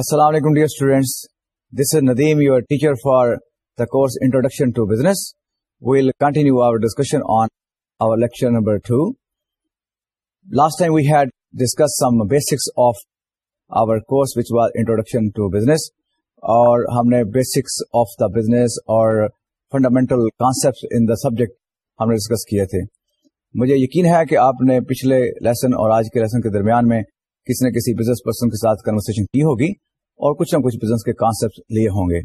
السلام علیکم dear students this is Nadeem your teacher for the course introduction to to business well continue our our our discussion on lecture number last time we had discuss some basics of course which was introduction to business اور ہم نے basics of the business اور fundamental concept in the subject ہم نے discuss کیے تھے مجھے یقین ہے کہ آپ نے پچھلے لیسن اور آج کے لیسن کے درمیان میں کسی نہ کسی بزنس پرسن کے ساتھ کنورسن کی ہوگی اور کچھ نہ کچھ بزنس کے کانسپٹ لیے ہوں گے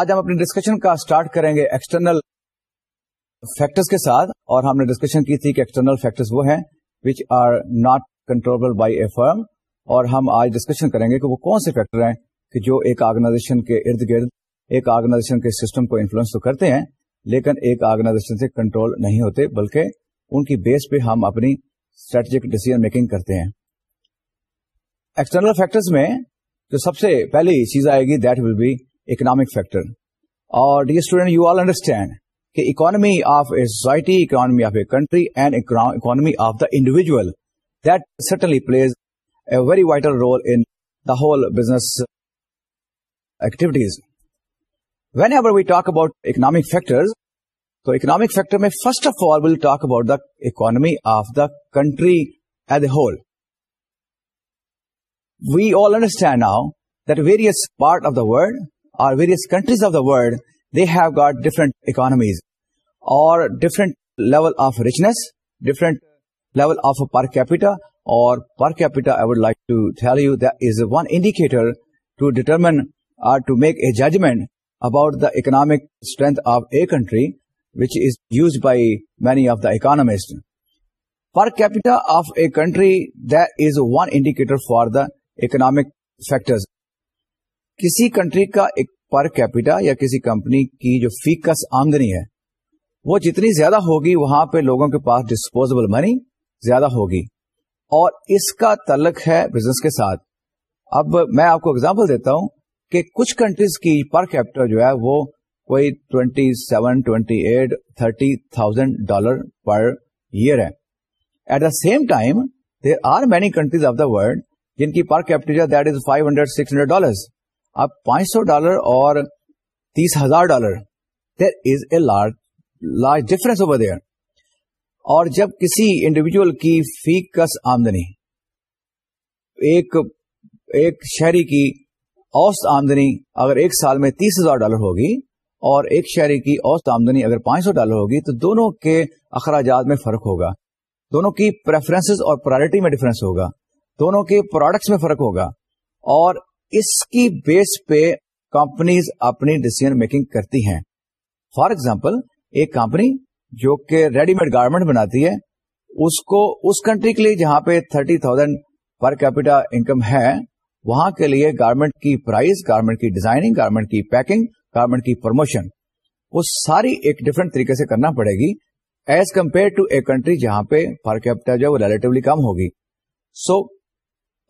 آج ہم اپنے ڈسکشن کا اسٹارٹ کریں گے ایکسٹرنل فیکٹر کے ساتھ اور ہم نے ڈسکشن کی تھی کہ ایکسٹرنل فیکٹر وہ ہیں which are not control by a firm اور ہم آج ڈسکشن کریں گے کہ وہ کون سے فیکٹر ہیں کہ جو ایک آرگنائزیشن کے ارد گرد ایک آرگنائزیشن کے سسٹم کو انفلوئنس تو کرتے ہیں لیکن ایک آرگنائزیشن سے کنٹرول نہیں ہوتے بلکہ ان کی بیس پہ ہم اپنی اسٹریٹجک ڈیسیزن میکنگ کرتے ہیں ایکسٹرنل فیکٹر میں جو سب سے پہلی چیز آئے گی that will be economic factor اور the student you all understand کہ economy of a society economy of a country and economy of the individual that certainly plays a very vital role in the whole business activities whenever we talk about economic factor تو economic factor میں first of all will talk about the economy of the country as a whole We all understand now that various parts of the world or various countries of the world, they have got different economies or different level of richness, different level of per capita or per capita. I would like to tell you that is one indicator to determine or to make a judgment about the economic strength of a country, which is used by many of the economists. Per capita of a country, that is one indicator for the economic factor کسی country کا ایک per capita یا کسی company کی جو fax آمدنی ہے وہ جتنی زیادہ ہوگی وہاں پہ لوگوں کے پاس ڈسپوزبل منی زیادہ ہوگی اور اس کا تعلق ہے بزنس کے ساتھ اب میں آپ کو اگزامپل دیتا ہوں کہ کچھ کنٹریز کی پر کیپٹا جو ہے وہ کوئی twenty seven twenty eight thirty thousand dollar per year ہے at the same time there are many countries of the world جن کی per capita that is five hundred six hundred dollar اب پانچ سو ڈالر اور تیس ہزار dollar there is a large large difference over there اور جب کسی انڈیویجل کی فی کس آمدنی ایک ایک شہری کی اوسط آمدنی اگر ایک سال میں تیس ہزار ڈالر ہوگی اور ایک شہری کی اوسط آمدنی اگر پانچ سو ڈالر ہوگی تو دونوں کے اخراجات میں فرق ہوگا دونوں کی پریفرنس اور پرائرٹی میں ڈفرنس ہوگا دونوں کے پروڈکٹس میں فرق ہوگا اور اس کی بیس پہ کمپنیز اپنی ڈسیزن میکنگ کرتی ہیں فار ایگزامپل ایک کمپنی جو کہ ریڈی میڈ گارمنٹ بناتی ہے اس کو اس کنٹری کے لیے جہاں پہ thirty thousand per capita income ہے وہاں کے لیے گارمنٹ کی پرائز گارمنٹ کی ڈیزائننگ گارمنٹ کی پیکنگ گارمنٹ کی پروموشن وہ ساری ایک ڈفرنٹ طریقے سے کرنا پڑے گی as compare to a country جہاں پہ پر کیپٹا جو ہے وہ ریلیٹولی کم ہوگی so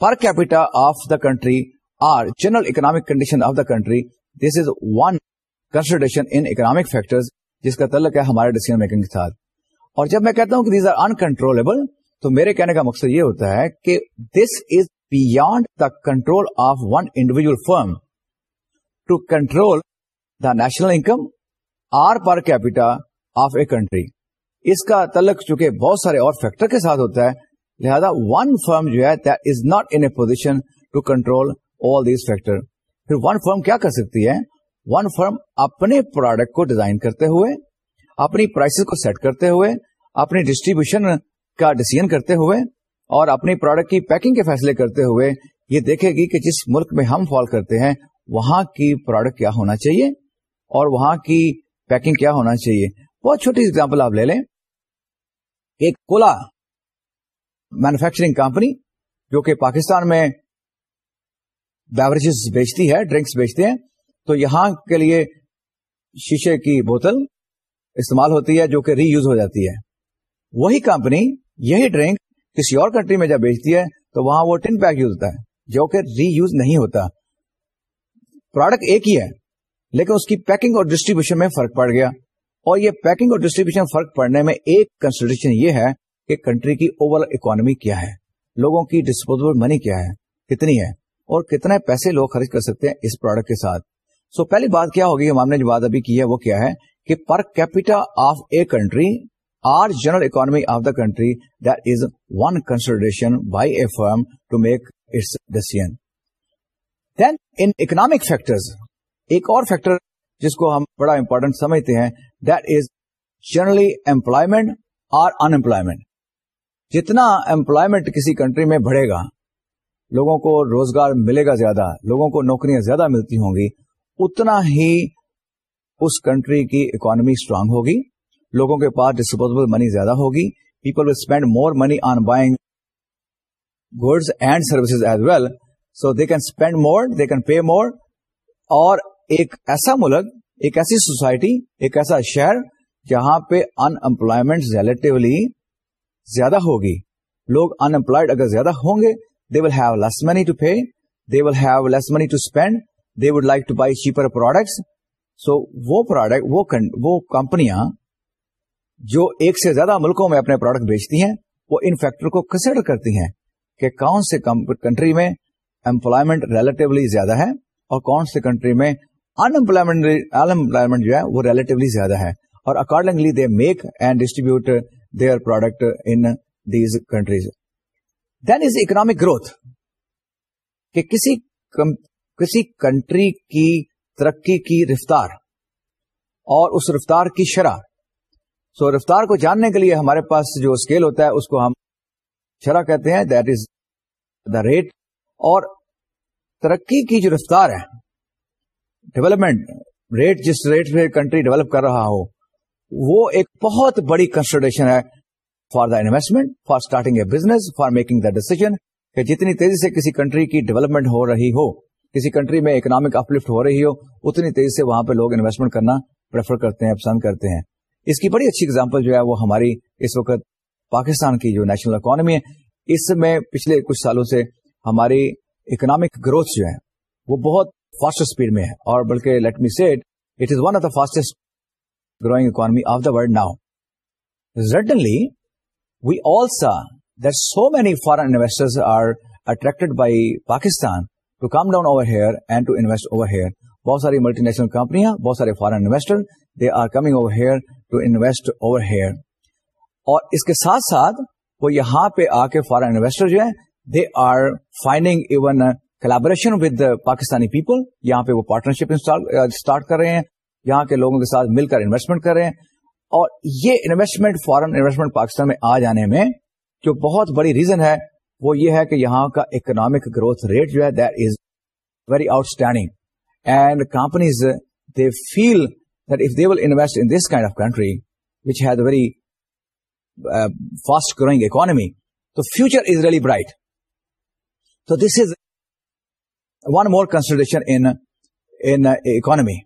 per capita of the country or general economic condition of the country this is one in economic factor جس کا تعلق ہے ہمارے ڈیسیزن میکنگ کے ساتھ اور جب میں کہتا ہوں کہ دیز آر انکنٹرولیبل تو میرے کہنے کا مقصد یہ ہوتا ہے کہ this is beyond the control of one individual firm to control the national income or per capita of a country اس کا تعلق چونکہ بہت سارے اور فیکٹر کے ساتھ ہوتا ہے لہذا ون فرم جو ہے is not in position to control all these factor پھر ون فرم کیا کر سکتی ہے ون فرم اپنے پروڈکٹ کو ڈیزائن کرتے ہوئے اپنی پرائسز کو سیٹ کرتے ہوئے اپنی ڈسٹریبیوشن کا ڈسیزن کرتے ہوئے اور اپنی پروڈکٹ کی پیکنگ کے فیصلے کرتے ہوئے یہ دیکھے گی کہ جس ملک میں ہم فال کرتے ہیں وہاں کی پروڈکٹ کیا ہونا چاہیے اور وہاں کی پیکنگ کیا ہونا چاہیے بہت چھوٹی ایگزامپل آپ لے لیں ایک کولا مینوفیکچرنگ کمپنی جو کہ پاکستان میں بیوریجز بیچتی ہے ڈرنکس بیچتے ہیں تو یہاں کے لیے شیشے کی بوتل استعمال ہوتی ہے جو کہ ری یوز ہو جاتی ہے وہی کمپنی یہی ڈرنک کسی اور کنٹری میں جب بیچتی ہے تو وہاں وہ ٹن پیک یوز ہوتا ہے جو کہ ری یوز نہیں ہوتا پروڈکٹ ایک ہی ہے لیکن اس کی پیکنگ اور ڈسٹریبیوشن میں فرق پڑ گیا اور یہ پیکنگ اور ڈسٹریبیوشن فرق پڑنے میں ایک کنسیڈریشن یہ ہے کہ کنٹری کی اوور آل کیا ہے لوگوں کی ڈسپوزبل منی کیا ہے کتنی ہے اور کتنے پیسے لوگ خرچ کر سکتے ہیں اس پروڈکٹ کے ساتھ سو so, پہلی بات کیا ہوگی ہم نے جو بات ابھی کی ہے وہ کیا ہے کہ per capita of a country or general economy of the country one consideration by a firm to make its decision then in economic factor ایک اور فیکٹر جس کو ہم بڑا امپورٹنٹ سمجھتے ہیں that is generally employment or unemployment جتنا employment کسی کنٹری میں بڑھے گا لوگوں کو روزگار ملے گا زیادہ لوگوں کو نوکریاں زیادہ ملتی ہوں گی اتنا ہی اس کنٹری کی اکانمی اسٹرانگ ہوگی لوگوں کے پاس ڈسپوزبل منی زیادہ ہوگی people will spend more money on buying goods and services as well so they can spend more they can pay more اور ایک ایسا ملک ایک ایسی سوسائٹی ایک ایسا شہر جہاں پہ انمپلائمنٹ ریلیٹیولی زیادہ ہوگی لوگ انپلائڈ اگر زیادہ ہوں گے they they they will will have have less less money money to to to pay spend with like buy cheaper products so وہ وہ پروڈکٹ کمپنیاں جو ایک سے زیادہ ملکوں میں اپنے پروڈکٹ بیچتی ہیں وہ ان فیکٹر کو کنسیڈر کرتی ہیں کہ کون سے کنٹری میں امپلائمنٹ ریلیٹولی زیادہ ہے اور کون سے کنٹری میں ان امپلائمنٹ جو ہے وہ ریلیٹولی زیادہ ہے اور accordingly they make and distribute product in these countries then is economic growth کہ کسی کسی کنٹری کی ترقی کی رفتار اور اس رفتار کی شرح سو so, رفتار کو جاننے کے لیے ہمارے پاس جو اسکیل ہوتا ہے اس کو ہم شرح کہتے ہیں دیٹ از دا ریٹ اور ترقی کی جو رفتار ہے ڈیولپمنٹ ریٹ جس ریٹ پہ کنٹری ڈیولپ کر رہا ہو وہ ایک بہت بڑی کنسیڈریشن ہے for the investment for starting a business for making the decision کہ جتنی تیزی سے کسی کنٹری کی ڈیولپمنٹ ہو رہی ہو کسی کنٹری میں اکنامک اپلفٹ ہو رہی ہو اتنی تیزی سے وہاں پہ لوگ انویسٹمنٹ کرنا پریفر کرتے ہیں پسند کرتے ہیں اس کی بڑی اچھی اگزامپل جو ہے وہ ہماری اس وقت پاکستان کی جو نیشنل اکانمی ہے اس میں پچھلے کچھ سالوں سے ہماری اکنامک گروتھ جو ہے وہ بہت فاسٹ اسپیڈ میں ہے اور بلکہ let me set it is one of the fastest growing economy of the world now certainly we all saw there so many foreign interacted by Pakistan to come down over here and to invest over here بہت ساری multinational کمپنیاں بہت سارے foreign investor they are coming over here to invest over here اور اس کے ساتھ ساتھ وہ یہاں پہ آ کے فارن انویسٹر جو ہے they are finding even collaboration with Pakistani people یہاں پہ وہ پارٹنرشپ اسٹارٹ کر رہے ہیں یہاں کے لوگوں کے ساتھ مل کر انویسٹمنٹ کر رہے ہیں اور یہ انویسٹمنٹ فارن انویسٹمنٹ پاکستان میں آ جانے میں جو بہت بڑی ریزن ہے وہ یہ ہے کہ یہاں کا اکنامک گروتھ ریٹ جو ہے that is very outstanding and companies they feel that if they will invest in this kind of country which has very fast growing economy تو فیوچر از ریلی برائٹ تو this is one more consideration in economy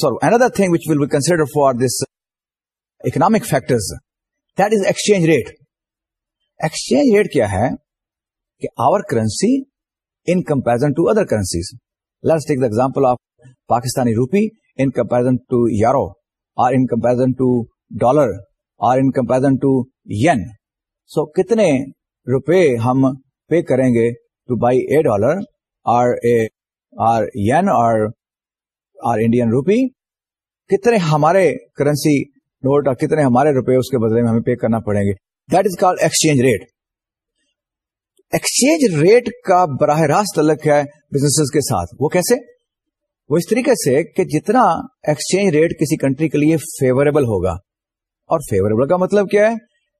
sorry another thing which will be consider for this economic factors that is exchange rate exchange rate کیا ہے کہ our currency in comparison to other currency example of Pakistani rupee in comparison to euro or in comparison to dollar or in comparison to yuan so کتنے روپے ہم pay کریں گے to buy a dollar or a or you اور Indian rupee کتنے ہمارے currency note اور کتنے ہمارے روپے اس کے بدلے میں ہمیں پے کرنا پڑیں گے that is call exchange rate exchange rate کا براہ راست تعلق ہے بزنس کے ساتھ وہ کیسے وہ اس طریقے سے کہ جتنا ایکسچینج ریٹ کسی کنٹری کے لیے فیوریبل ہوگا اور فیوریبل کا مطلب کیا ہے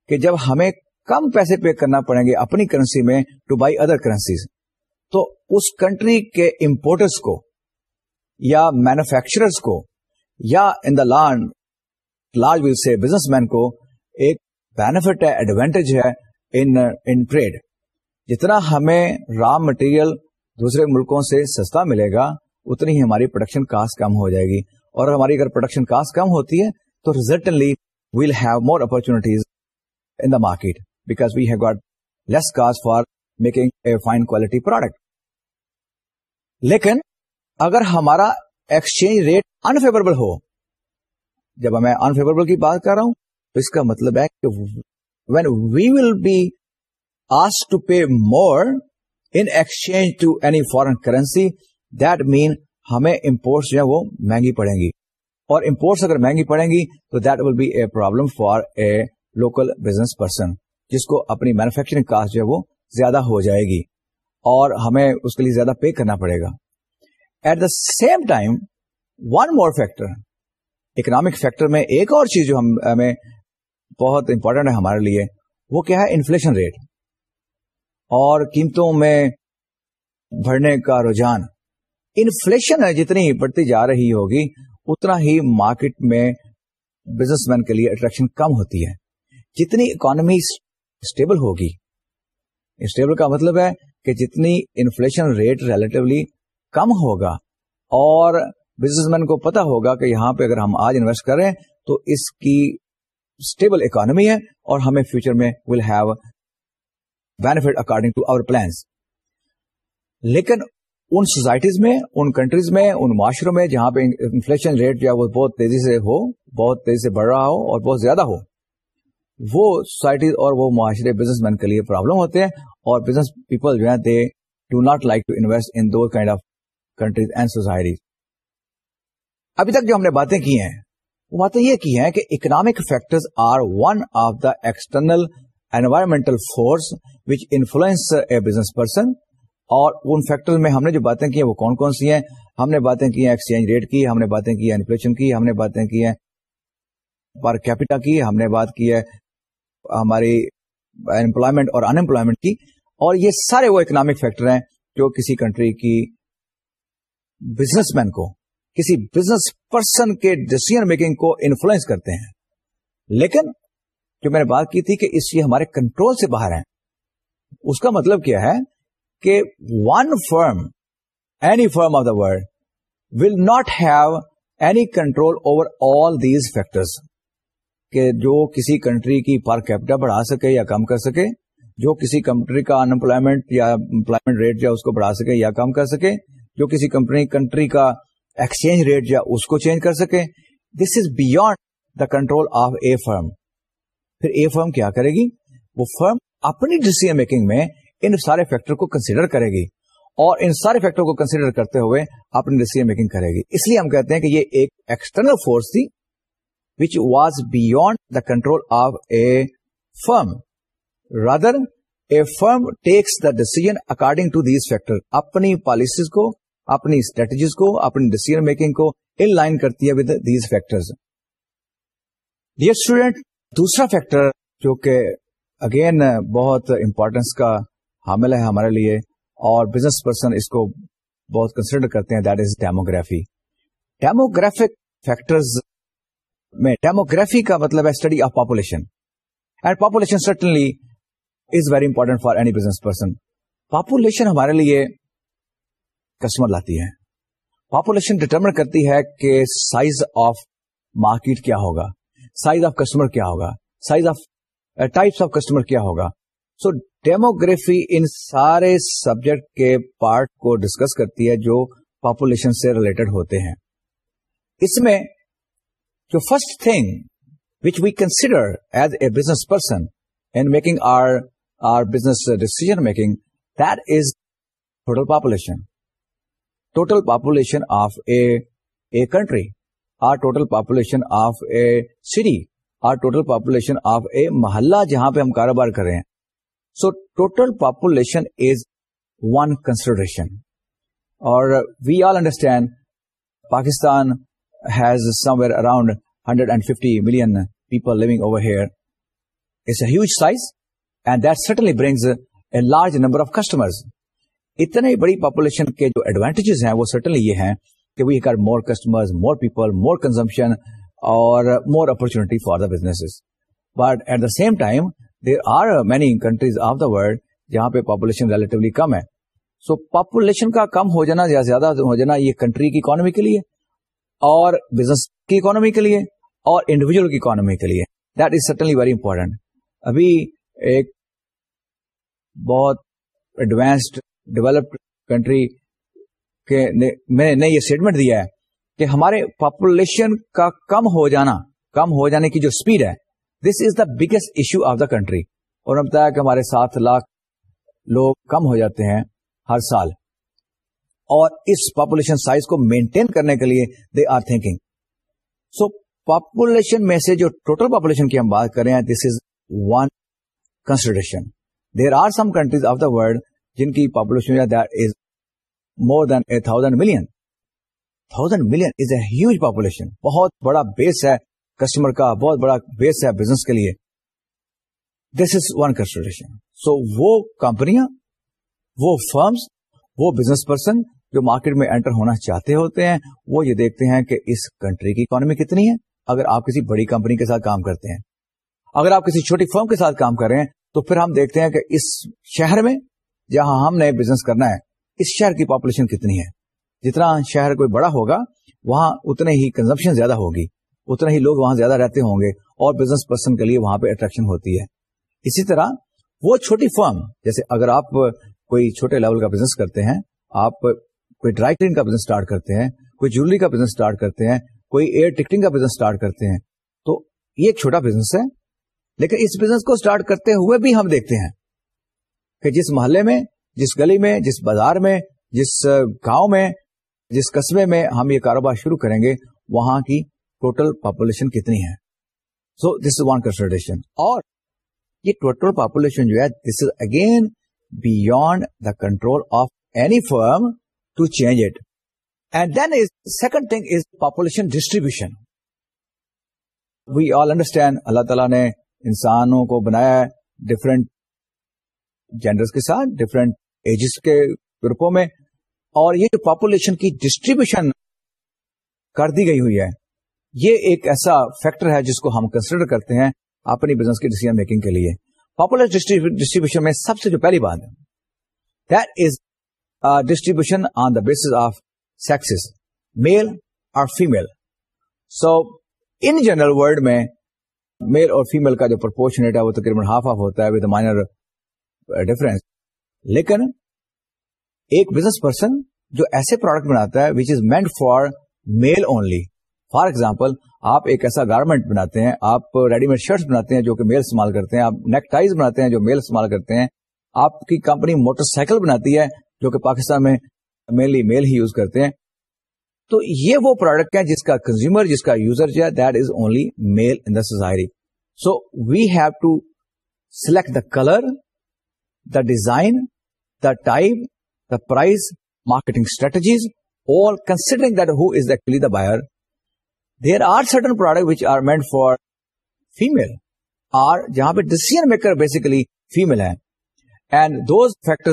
کہ جب ہمیں کم پیسے پے کرنا پڑیں گے اپنی کرنسی میں ٹو بائی ادر کرنسیز تو اس کنٹری کے امپورٹرس کو یا مینوفیکچررس کو یا in the land large well سے بزنس مین کو ایک بینیفٹ ہے ایڈوانٹیج ہے ان ٹریڈ جتنا ہمیں را مٹیریل دوسرے ملکوں سے سستا ملے گا اتنی ہی ہماری پروڈکشن کاسٹ کم ہو جائے گی اور ہماری اگر پروڈکشن کاسٹ کم ہوتی ہے تو resultantly we'll have more opportunities in the market because we have got less cost for making a fine quality product لیکن اگر ہمارا ایکسچینج ریٹ انفیوریبل ہو جب میں انفیوریبل کی بات کر رہا ہوں تو اس کا مطلب ہے کہ when we will be as to pay more in exchange to any foreign currency that mean ہمیں امپورٹس جو ہے وہ مہنگی پڑیں گی اور امپورٹس اگر مہنگی پڑیں گی تو that will be a problem for a local business person جس کو اپنی مینوفیکچرنگ کاسٹ جو ہے وہ زیادہ ہو جائے گی اور ہمیں اس کے لیے زیادہ پے کرنا پڑے گا at the same time one more factor economic factor میں ایک اور چیز جو ہم ہمیں بہت امپورٹنٹ ہے ہمارے لیے وہ کیا ہے انفلشن ریٹ اور قیمتوں میں بڑھنے کا رجحان انفلشن جتنی بڑھتی جا رہی ہوگی اتنا ہی مارکیٹ میں بزنس مین کے لیے اٹریکشن کم ہوتی ہے جتنی اکانمی اسٹیبل ہوگی اسٹیبل کا مطلب ہے کہ جتنی انفلشن ریٹ ریلیٹولی کم ہوگا اور بزنس مین کو پتا ہوگا کہ یہاں پہ اگر ہم آج انویسٹ کریں تو اس کی اسٹیبل اکانمی ہے اور ہمیں فیوچر میں will have benefit according to our plans لیکن ان سوسائٹیز میں ان کنٹریز میں ان معاشروں میں جہاں پہ انفلشن ریٹ جو ہے وہ بہت تیزی سے ہو بہت تیزی سے بڑھ رہا ہو اور بہت زیادہ ہو وہ سوسائٹیز اور وہ معاشرے بزنس مین کے لیے پرابلم ہوتے ہیں اور بزنس پیپل جو ہیں they do not like to invest in do kind of countries and society ابھی تک جو ہم نے باتیں کی ہیں وہ باتیں یہ کی ہیں کہ economic factor external environmental force which influence a business person اور ان فیکٹر میں ہم نے جو باتیں کی ہیں وہ کون کون سی ہیں ہم نے باتیں کی ہیں ایکسچینج ریٹ کی ہم نے باتیں کی ہیں انفلشن کی ہم نے باتیں کی ہیں پر کیپیٹا کی ہم نے بات کی ہے ہماری امپلائمنٹ اور انمپلائمنٹ کی اور یہ سارے وہ اکنامک فیکٹر ہیں جو کسی کنٹری کی بزنس مین کو کسی بزنس پرسن کے ڈسیزن میکنگ کو انفلوئنس کرتے ہیں لیکن جو میں نے بات کی تھی کہ اس یہ ہمارے کنٹرول سے باہر ہیں اس کا مطلب کیا ہے کہ one firm any firm of the world will not have any control over all these factors کہ جو کسی کنٹری کی پر کیپٹا بڑھا سکے یا کم کر سکے جو کسی کنٹری کا انمپلائمنٹ یا امپلائمنٹ ریٹ یا اس کو بڑھا سکے یا کم کر سکے جو کسی کمپنی کنٹری کا ایکسچینج ریٹ یا اس کو چینج کر سکے this is beyond the control of a firm پھر اے فرم کیا کرے گی وہ فرم اپنی ڈیسیزن میکنگ میں ان سارے فیکٹر کو کنسیڈر کرے گی اور ان سارے فیکٹر کو کنسیڈر کرتے ہوئے اپنی ڈسیزن میکنگ کرے گی اس لیے ہم کہتے ہیں کہ یہ ایکسٹرنل فورس تھی which was beyond the control of a firm rather a firm takes the decision according to these factor اپنی پالیسیز کو اپنی اسٹریٹجیز کو اپنی ڈیسیزن میکنگ کو ان لائن کرتی ہے دیز فیکٹر جو کہ اگین بہت امپورٹینس کا حامل ہے ہمارے لیے اور بزنس پرسن اس کو بہت کنسیڈر کرتے ہیں that is demography demographic factors میں ڈیموگرافی کا مطلب ہے study of population and population certainly is very important for any business person population ہمارے لیے کسٹمر لاتی ہے پاپولیشن ڈٹرمن کرتی ہے کہ سائز آف مارکیٹ کیا ہوگا سائز آف کسٹمر کیا ہوگا size of types of customer کیا ہوگا سو ڈیموگرفی ان سارے سبجیکٹ کے پارٹ کو ڈسکس کرتی ہے جو پاپولیشن سے ریلیٹڈ ہوتے ہیں اس میں جو first thing which we consider as a business person and making or or business decision making this total population total population of a a country or total population of a city or total population of a محلہ جہاں پہ ہم کاروبار کر رہے ہیں so total population is one consideration اور we all understand Pakistan has somewhere around hundred and fifty million people living over here it's a huge size and that certainly brings a large number of customers اتنے بڑی population کے جو advantages ہیں وہ certainly یہ ہیں کہ we کر more customer more people more consumption اور more opportunity for the business but at the same time there are many countries of the world جہاں پہ پاپولیشن ریلیٹولی کم ہے سو so, پاپولیشن کا کم ہو جانا یا زیادہ ہو جانا یہ کنٹری کی اکانومی کے لیے اور بزنس کی اکانومی کے لیے اور انڈیویجل کی اکانومی کے لیے that is certainly very important ابھی ایک بہت ایڈوانسڈ ڈیولپڈ کنٹری کے میں نے یہ اسٹیٹمنٹ دیا ہے کہ ہمارے پاپولیشن کا کم ہو جانا کم ہو جانے کی جو اسپیڈ ہے this is the biggest issue of the country اور ہم بتایا کہ ہمارے سات لاکھ لوگ کم ہو جاتے ہیں ہر سال اور اس پاپولیشن سائز کو مینٹین کرنے کے لیے they are thinking so population میں سے جو ٹوٹل پاپولیشن کی ہم بات کریں this is one consideration there are some countries of the world جن کی population is more than a thousand million thousand million is a huge population بہت بڑا بیس ہے کسٹمر کا بہت بڑا بیس ہے بزنس کے لیے دس از ون سو وہ بزنس پرسن جو مارکیٹ میں اینٹر ہونا چاہتے ہوتے ہیں وہ یہ دیکھتے ہیں کہ اس کنٹری کی اکانمی کتنی ہے اگر آپ کسی بڑی کمپنی کے ساتھ کام کرتے ہیں اگر آپ کسی چھوٹی فرم کے ساتھ کام کر رہے ہیں تو پھر ہم دیکھتے ہیں کہ اس شہر میں جہاں ہم نے بزنس کرنا ہے اس شہر کی پاپولیشن کتنی ہے جتنا شہر کوئی بڑا ہوگا وہاں اتنے ہی کنزمپشن زیادہ ہوگی اتنے ہی لوگ وہاں زیادہ رہتے ہوں گے اور بزنس پرسن کے لیے وہاں پہ اٹریکشن ہوتی ہے اسی طرح وہ چھوٹی فرم جیسے اگر آپ کوئی چھوٹے لیول کا بزنس کرتے ہیں آپ کوئی ڈرائی کلین کا بزنس اسٹارٹ کرتے ہیں کوئی جیولری کا بزنس اسٹارٹ کرتے ہیں کوئی ایئر ٹکٹنگ کا بزنس اسٹارٹ کرتے ہیں تو یہ چھوٹا بزنس ہے لیکن اس بزنس کو اسٹارٹ کرتے ہوئے بھی ہم دیکھتے ہیں کہ جس محلے میں جس گلی میں جس بازار میں جس گاؤں میں جس قصبے میں ہم یہ کاروبار شروع کریں گے وہاں کی ٹوٹل پاپولیشن کتنی ہے so this is one consideration اور یہ ٹوٹل پاپولیشن جو ہے this is again beyond the control of any firm to change it and then is second thing is population distribution we all understand اللہ تعالیٰ نے انسانوں کو بنایا ڈفرینٹ جینڈرس کے ساتھ ڈفرینٹ ایجز کے گروپوں میں اور یہ جو پاپولیشن کی ڈسٹریبیوشن کر دی گئی ہوئی ہے یہ ایک ایسا فیکٹر ہے جس کو ہم کنسیڈر کرتے ہیں اپنی بزنس کی ڈیسیزن میکنگ کے لیے پاپولر ڈسٹریبیوشن میں سب سے جو پہلی بات ہے that is distribution on the base of sex male اور female so in general world میں میل اور فیمل کا جو پرپورشن ہے وہ تقریباً ہاف آف ہوتا ہے ود مائنر ڈفرنس لیکن ایک بزنس پرسن جو ایسے پروڈکٹ بناتا ہے which is meant for male only for example آپ ایک ایسا گارمنٹ بناتے ہیں آپ ریڈی میڈ شرٹ بناتے ہیں جو کہ میل استعمال کرتے ہیں آپ نیک ٹائز بناتے ہیں جو میل استعمال کرتے ہیں آپ کی کمپنی موٹر سائیکل بناتی ہے جو کہ پاکستان میں مینلی میل ہی یوز کرتے ہیں تو یہ وہ پروڈکٹ ہے جس کا کنزیومر جس کا یوزر جو ہے that is only male in the society so we have to select the colour design the time the price marketing strategies اور buyer there are certain product meant for female اور جہاں پہ decision maker basically female ہیں and those factor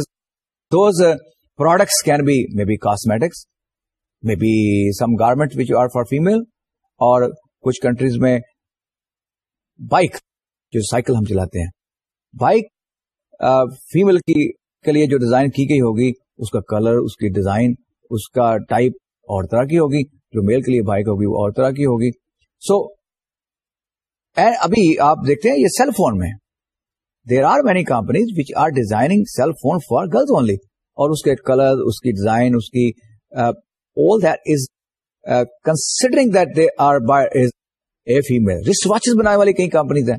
those products can be may be cosmetics may be some garment which are for female اور کچھ countries میں bike جو cycle ہم چلاتے ہیں بائک فیمل کی کے لیے جو ڈیزائن کی گئی ہوگی اس کا کلر اس کی ڈیزائن اس کا ٹائپ اور طرح کی ہوگی جو میل کے لیے بائک ہوگی وہ اور طرح کی ہوگی سو so, ابھی آپ دیکھتے ہیں یہ سیل فون میں there are many companies which are designing cell phone for girls only اور اس کے کلر اس کی ڈیزائن اس کی all that they are buy a female wrist watches بنائے والی کئی کمپنیز ہیں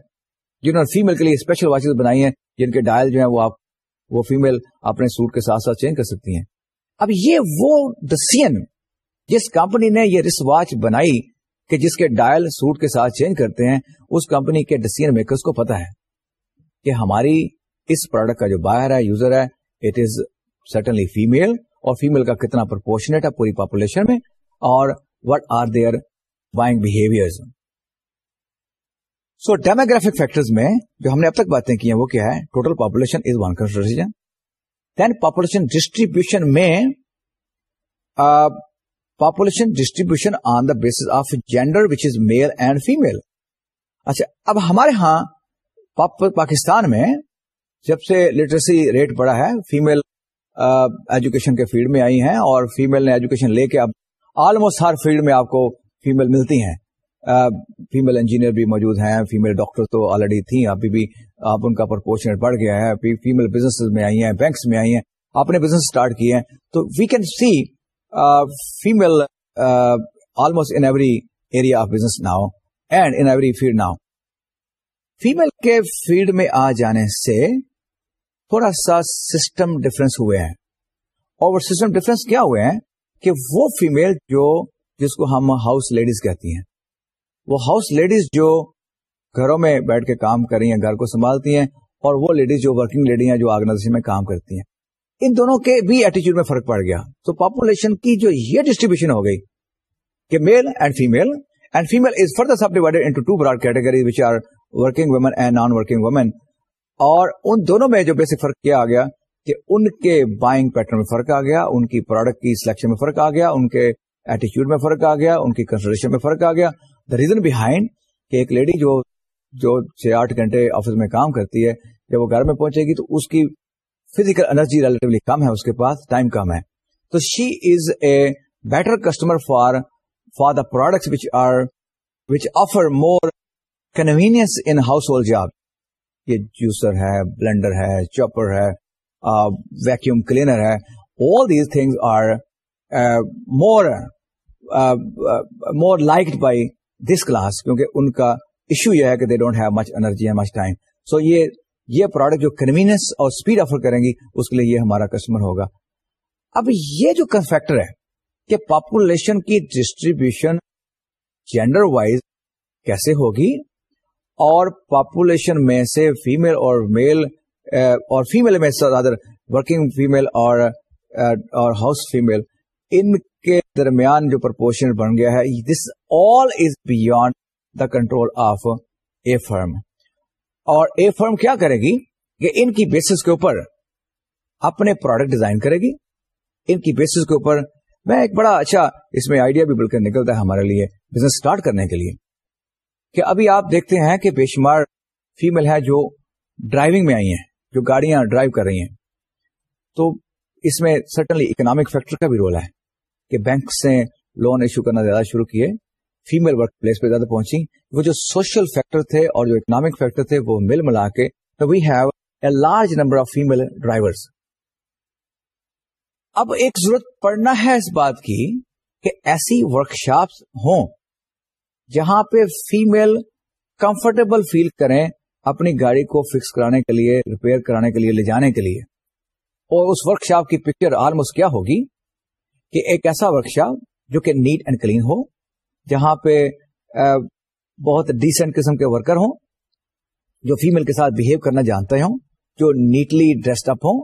جنہوں نے فیمل کے لیے اسپیشل واچز بنائی ہیں جن کے ڈائل جو ہیں وہ آپ وہ فیمل اپنے سوٹ کے ساتھ ساتھ چینج کر سکتی ہیں اب یہ وہ ڈسین جس کمپنی نے یہ رس واچ بنائی کہ جس کے ڈائل سوٹ کے ساتھ چینج کرتے ہیں اس کمپنی کے ڈسین میکرز کو پتا ہے کہ ہماری اس پروڈکٹ کا جو بائر ہے یوزر ہے اٹ از سٹنلی فیمل اور فیمل کا کتنا پرپورشنٹ ہے پوری پاپولیشن میں اور what are their buying behaviour so demographic factor میں جو ہم نے اب تک باتیں کی ہیں وہ کیا ہے total population is one consider then population distribution میں population distribution on the base of gender which is male and female اچھا اب ہمارے ہاں پاکستان میں جب سے لٹریسی ریٹ بڑا ہے فیمل ایجوکیشن کے فیلڈ میں آئی ہیں اور فیمل نے ایجوکیشن لے کے اب آلموسٹ ہر فیلڈ میں آپ کو فیمل ملتی ہیں فیمل انجینئر بھی موجود ہیں فیمل ڈاکٹر تو آلریڈی تھیں ابھی بھی آپ ان کا پرپوشن بڑھ گیا ہے ابھی فیمل بزنس میں آئی ہیں بینکس میں آئی ہیں آپ نے بزنس اسٹارٹ کیے ہیں تو we can see female almost in every area of business now and in every field now female کے فیلڈ میں آ جانے سے تھوڑا سا سسٹم ڈفرینس ہوئے ہیں اور سسٹم ڈفرینس کیا ہوئے ہیں کہ وہ فیمل جو جس کو ہم ہاؤس لیڈیز کہتی ہیں وہ ہاؤس لیڈیز جو گھروں میں بیٹھ کے کام کر رہی ہیں گھر کو سنبھالتی ہیں اور وہ لیڈیز جو ورکنگ لیڈی ہیں جو آرگنائزیشن میں کام کرتی ہیں ان دونوں کے بھی ایٹیچیوڈ میں فرق پڑ گیا تو پاپولیشن کی جو یہ ڈسٹریبیوشن ہو گئی کہ male and female and female is further sub divided into two broad categories which are working women and non working women اور ان دونوں میں جو بیسک فرق کیا آ گیا کہ ان کے بائنگ پیٹرن میں فرق آ گیا ان کی پروڈکٹ کی سلیکشن میں فرق آ گیا ان کے ایٹیچیوڈ میں فرق آ گیا ان کی کنسلٹریشن میں فرق آ گیا دا ریزن بہائنڈ کہ ایک لیڈی جو جو چھ آٹھ گھنٹے آفس میں کام کرتی ہے جب وہ گھر میں پہنچے گی تو اس کی فزیکل انرجی ریلیٹولی کم ہے اس کے پاس ٹائم کم ہے تو she is a better customer for for the product offer more convenience in household job یہ جوسر ہے بلینڈر ہے چاپر ہے ویکیوم کلینر ہے all these things are more more like buy this class کیونکہ ان کا ایشو یہ ہے کہ they don't have much energy much time so یہ یہ پروڈکٹ جو کنوینئنس اور اسپیڈ آفر کریں گی اس کے لیے یہ ہمارا کسٹمر ہوگا اب یہ جو فیکٹر ہے کہ پاپولیشن کی ڈسٹریبیوشن جینڈر وائز کیسے ہوگی اور پاپولیشن میں سے فیمل اور میل eh, اور فیمل میں سے ادر ورکنگ فیمل اور ہاؤس eh, فیمل ان کے درمیان جو پرپورشن بن گیا ہے this all is beyond the control of a firm اور اے فرم کیا کرے گی کہ ان کی بیسس کے اوپر اپنے پروڈکٹ ڈیزائن کرے گی ان کی بیسس کے اوپر میں ایک بڑا اچھا اس میں آئیڈیا بھی بلکہ نکلتا ہے ہمارے لیے بزنس اسٹارٹ کرنے کے لیے کہ ابھی آپ دیکھتے ہیں کہ بے شمار فیمل ہے جو ڈرائیونگ میں آئی ہیں جو گاڑیاں ڈرائیو کر رہی ہیں تو اس میں سٹنلی اکنامک فیکٹر کا بھی رول ہے کہ بینک سے لون ایشو کرنا زیادہ شروع کیے فیمل ورک پلیس پہ زیادہ پہنچی وہ جو سوشل فیکٹر تھے اور جو اکنامک فیکٹر تھے وہ مل ملا کے تو we have a large number of female driver اب ایک ضرورت پڑنا ہے اس بات کی کہ ایسی ورکشاپس ہوں جہاں پہ فیمل کمفرٹیبل فیل کریں اپنی گاڑی کو فکس کرانے کے لیے ریپیئر کرانے کے لیے لے جانے کے لیے اور اس شاپ کی پکچر آلموسٹ کیا ہوگی کہ ایک ایسا ورک شاپ جو کہ نیٹ اینڈ کلین ہو جہاں پہ بہت ڈیسنٹ قسم کے ورکر ہوں جو فیمل کے ساتھ بہیو کرنا جانتے ہوں جو نیٹلی ڈریسڈ اپ ہوں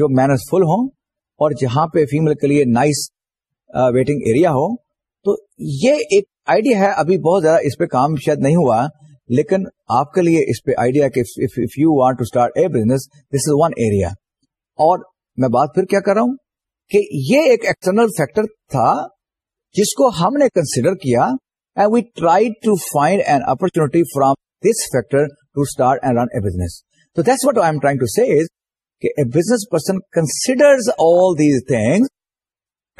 جو مینرز فل ہوں اور جہاں پہ فیمل کے لیے نائس ویٹنگ ایریا ہو تو یہ ایک آئیڈیا ہے ابھی بہت زیادہ اس پہ کام شاید نہیں ہوا لیکن آپ کے لیے اس پہ آئیڈیا کہ business this is one area اور میں بات پھر کیا کر رہا ہوں کہ یہ ایک ایکسٹرنل فیکٹر تھا جس کو ہم نے کنسیڈر کیا and we try to find an opportunity from this factor to start and run a business تو that's what I am trying to کہ a business person all these thing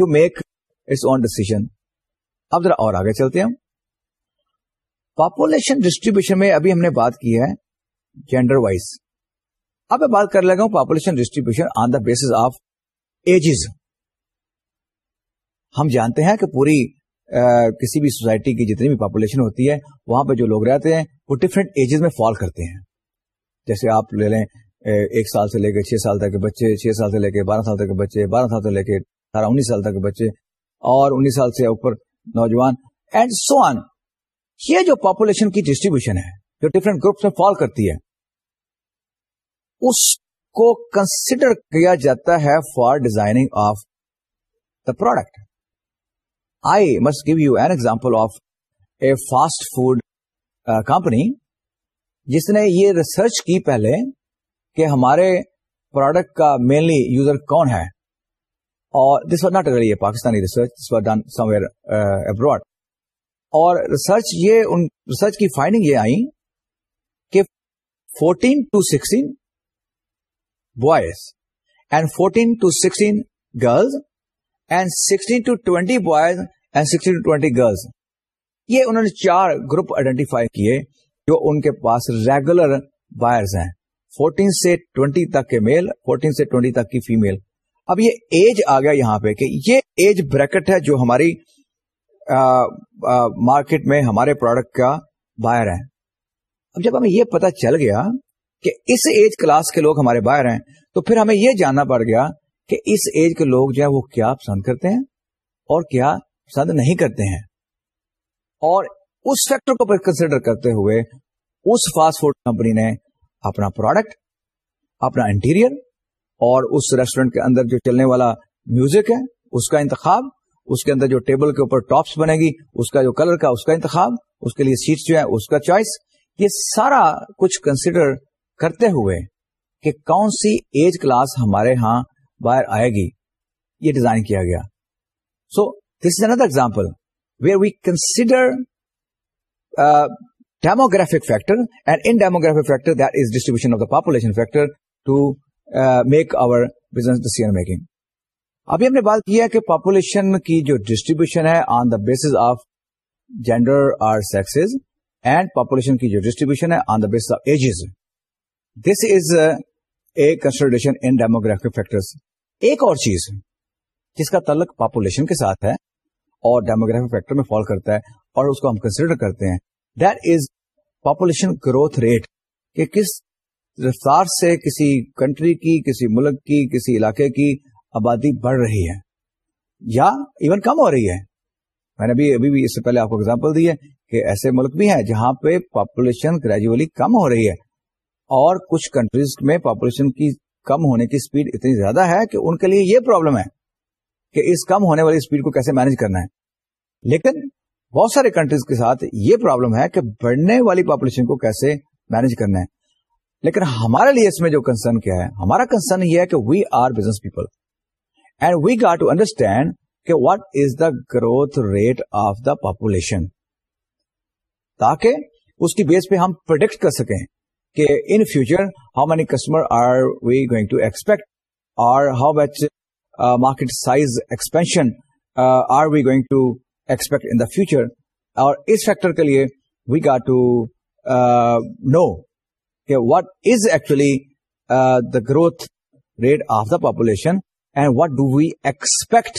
to make its own decision اب ذرا اور آگے چلتے ہیں population distribution میں ابھی ہم نے بات کی ہے جینڈر وائز اب میں بات کر لگا ہوں population distribution on the base of ages ہم جانتے ہیں کہ پوری کسی بھی سوسائٹی کی جتنی بھی پاپولیشن ہوتی ہے وہاں پہ جو لوگ رہتے ہیں وہ ڈفرینٹ ایجز میں فال کرتے ہیں جیسے آپ لے لیں ایک سال سے لے کے چھ سال تک کے بچے چھ سال سے لے کے بارہ سال تک کے بچے بارہ سال سے لے کے انیس سال تک کے بچے اور انیس سال سے اوپر نوجوان اینڈ سو آن یہ جو پاپولیشن کی ڈسٹریبیوشن ہے جو ڈفرینٹ گروپس میں فال کرتی ہے اس کو کنسیڈر کیا جاتا ہے for designing of the product I must give you an example of a fast food company جس نے یہ ریسرچ کی پہلے کہ ہمارے پروڈکٹ کا مینلی یوزر کون ہے اور دس واٹ ناٹ یہ Pakistani research this done somewhere abroad اور ریسرچ یہ ان ریسرچ کی فائنڈنگ یہ آئی کہ fourteen to sixteen boys and fourteen to sixteen girls and sixteen to twenty boys and sixteen to twenty girls یہ انہوں نے چار گروپ آئیڈینٹیفائی کیے جو ان کے پاس ریگولر بائرز ہیں فورٹین سے ٹوینٹی تک کے میل فورٹین سے ٹوینٹی تک کی فیمل اب یہ ایج آ گیا یہاں پہ کہ یہ ایج بریکٹ ہے جو ہماری مارکیٹ میں ہمارے پروڈکٹ کا بائر ہے اب جب ہمیں یہ پتا چل گیا کہ اس ایج کلاس کے لوگ ہمارے باہر ہیں تو پھر ہمیں یہ جاننا پڑ گیا کہ اس ایج کے لوگ جو ہے وہ کیا پسند کرتے ہیں اور کیا پسند نہیں کرتے ہیں اور اس فیکٹر کو کنسیڈر کرتے ہوئے اس فاسٹ فوڈ کمپنی نے اپنا پروڈکٹ اپنا انٹیریئر اور اس ریسٹورینٹ کے اندر جو چلنے والا میوزک ہے اس کا انتخاب اس کے اندر جو ٹیبل کے اوپر ٹاپس بنے گی اس کا جو کلر کا اس کا انتخاب اس کے لیے سیٹس جو ہے اس کا چوائس یہ سارا کچھ کنسیڈر کرتے ہوئے کہ کون سی ایج کلاس ہمارے ہاں آئے گی یہ ڈیزائن کیا گیا so this is another example where we consider demographic factor and in demographic factor that is distribution of the population factor to make our business decision making ابھی ہم نے بات کی ہے کہ پاپولیشن کی جو ڈسٹریبیوشن ہے on the base of gender or sex and population کی جو ڈسٹریبیوشن ہے on the base of ages this is a consideration in demographic factors ایک اور چیز جس کا تعلق پاپولیشن کے ساتھ ہے اور ڈیموگرافی فیکٹر میں فال کرتا ہے اور اس کو ہم کنسیڈر کرتے ہیں that is population growth rate کہ کس رفتار سے کسی کنٹری کی کسی ملک کی کسی علاقے کی آبادی بڑھ رہی ہے یا ایون کم ہو رہی ہے میں نے ابھی بھی اس سے پہلے آپ کو اگزامپل دی ہے کہ ایسے ملک بھی ہیں جہاں پہ پاپولیشن گریجولی کم ہو رہی ہے اور کچھ کنٹریز میں پاپولیشن کی کم ہونے کی اسپیڈ اتنی زیادہ ہے کہ ان کے لیے یہ پرابلم ہے کہ اس کم ہونے والی اسپیڈ کو کیسے مینج کرنا ہے لیکن بہت سارے کنٹریز کے ساتھ یہ پرابلم ہے کہ بڑھنے والی پاپولیشن کو کیسے مینج کرنا ہے لیکن ہمارے لیے اس میں جو کنسرن کیا ہے ہمارا کنسرن یہ ہے کہ we are business people and we got to understand کہ what is the growth rate of the population تاکہ اس کی بیس پہ ہم پروڈکٹ کر سکیں کہ in future how many customer are we going to expect اور how much market size expansion are we going to expect in the future اور اس فیکٹر کے لیے وی گاٹ ٹو نو کہ what is actually the growth rate of the population and what do we expect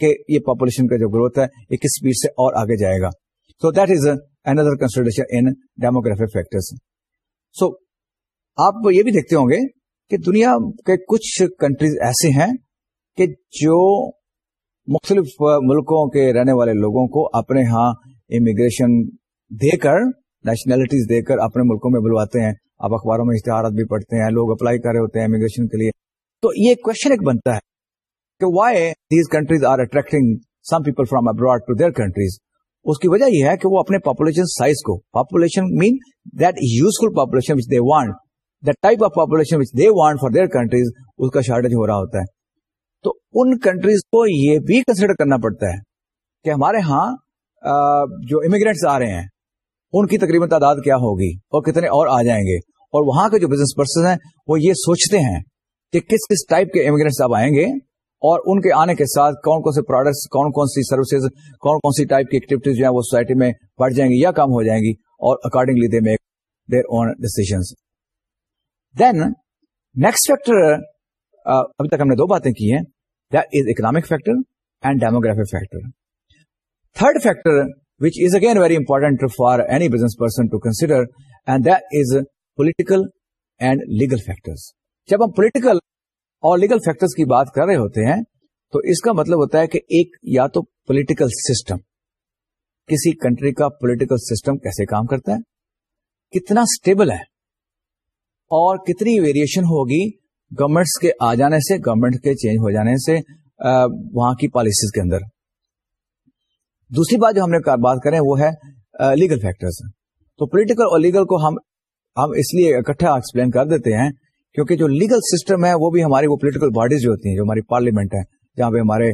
کہ یہ population کا جو growth ہے یہ کس اسپیڈ سے اور آگے جائے گا so that is another consideration in demographic factor so آپ یہ بھی دیکھتے ہوں گے کہ دنیا کے کچھ کنٹریز ایسے ہیں کہ جو مختلف ملکوں کے رہنے والے لوگوں کو اپنے ہاں امیگریشن دے کر نیشنلٹیز دے کر اپنے ملکوں میں بلواتے ہیں آپ اخباروں میں اشتہارات بھی پڑھتے ہیں لوگ اپلائی کر رہے ہوتے ہیں امیگریشن کے لیے تو یہ کوشچن ایک بنتا ہے کہ why these countries are attracting some people from abroad to their countries اس کی وجہ یہ ہے کہ وہ اپنے پاپولیشن سائز کو population that useful population which which they they want want of population for their countries اس کا شارٹیج ہو رہا ہوتا ہے تو ان کنٹریز کو یہ بھی کنسیڈر کرنا پڑتا ہے کہ ہمارے ہاں جو امیگریٹس آ رہے ہیں ان کی تقریباً تعداد کیا ہوگی اور کتنے اور آ جائیں گے اور وہاں کے جو بزنس پرسن ہیں وہ یہ سوچتے ہیں کہ کس کس ٹائپ کے امیگریٹس آپ آئیں گے اور ان کے آنے کے ساتھ کون کون سے پروڈکٹس کون کون سی سروسز کون کون سی ٹائپ کی ایکٹیویٹیز جو ہیں وہ سوسائٹی میں بڑھ جائیں گی یا کم ہو جائیں گی اور accordingly they make their own decisions then next factor ابھی تک ہم نے دو باتیں کی ہیں this economic factor and demographic factor third factor which is again very important for any business person to consider and that is political and legal factor جب ہم پولیٹیکل اور لیگل فیکٹر کی بات کر رہے ہوتے ہیں تو اس کا مطلب ہوتا ہے کہ ایک یا تو پولیٹیکل سسٹم کسی کنٹری کا پولیٹیکل سسٹم کیسے کام کرتا ہے کتنا اسٹیبل ہے اور کتنی ویریشن ہوگی گورنمنٹس کے آ جانے سے گورمنٹ کے چینج ہو جانے سے وہاں کی پالیسیز کے اندر دوسری بات جو ہم نے بات کریں وہ ہے لیگل فیکٹرز تو پولیٹیکل اور لیگل کو ہم ہم اس لیے اکٹھا ایکسپلین کر دیتے ہیں کیونکہ جو لیگل سسٹم ہے وہ بھی ہماری وہ پولیٹیکل باڈیز جو ہوتی ہیں جو ہماری پارلیمنٹ ہے جہاں پہ ہمارے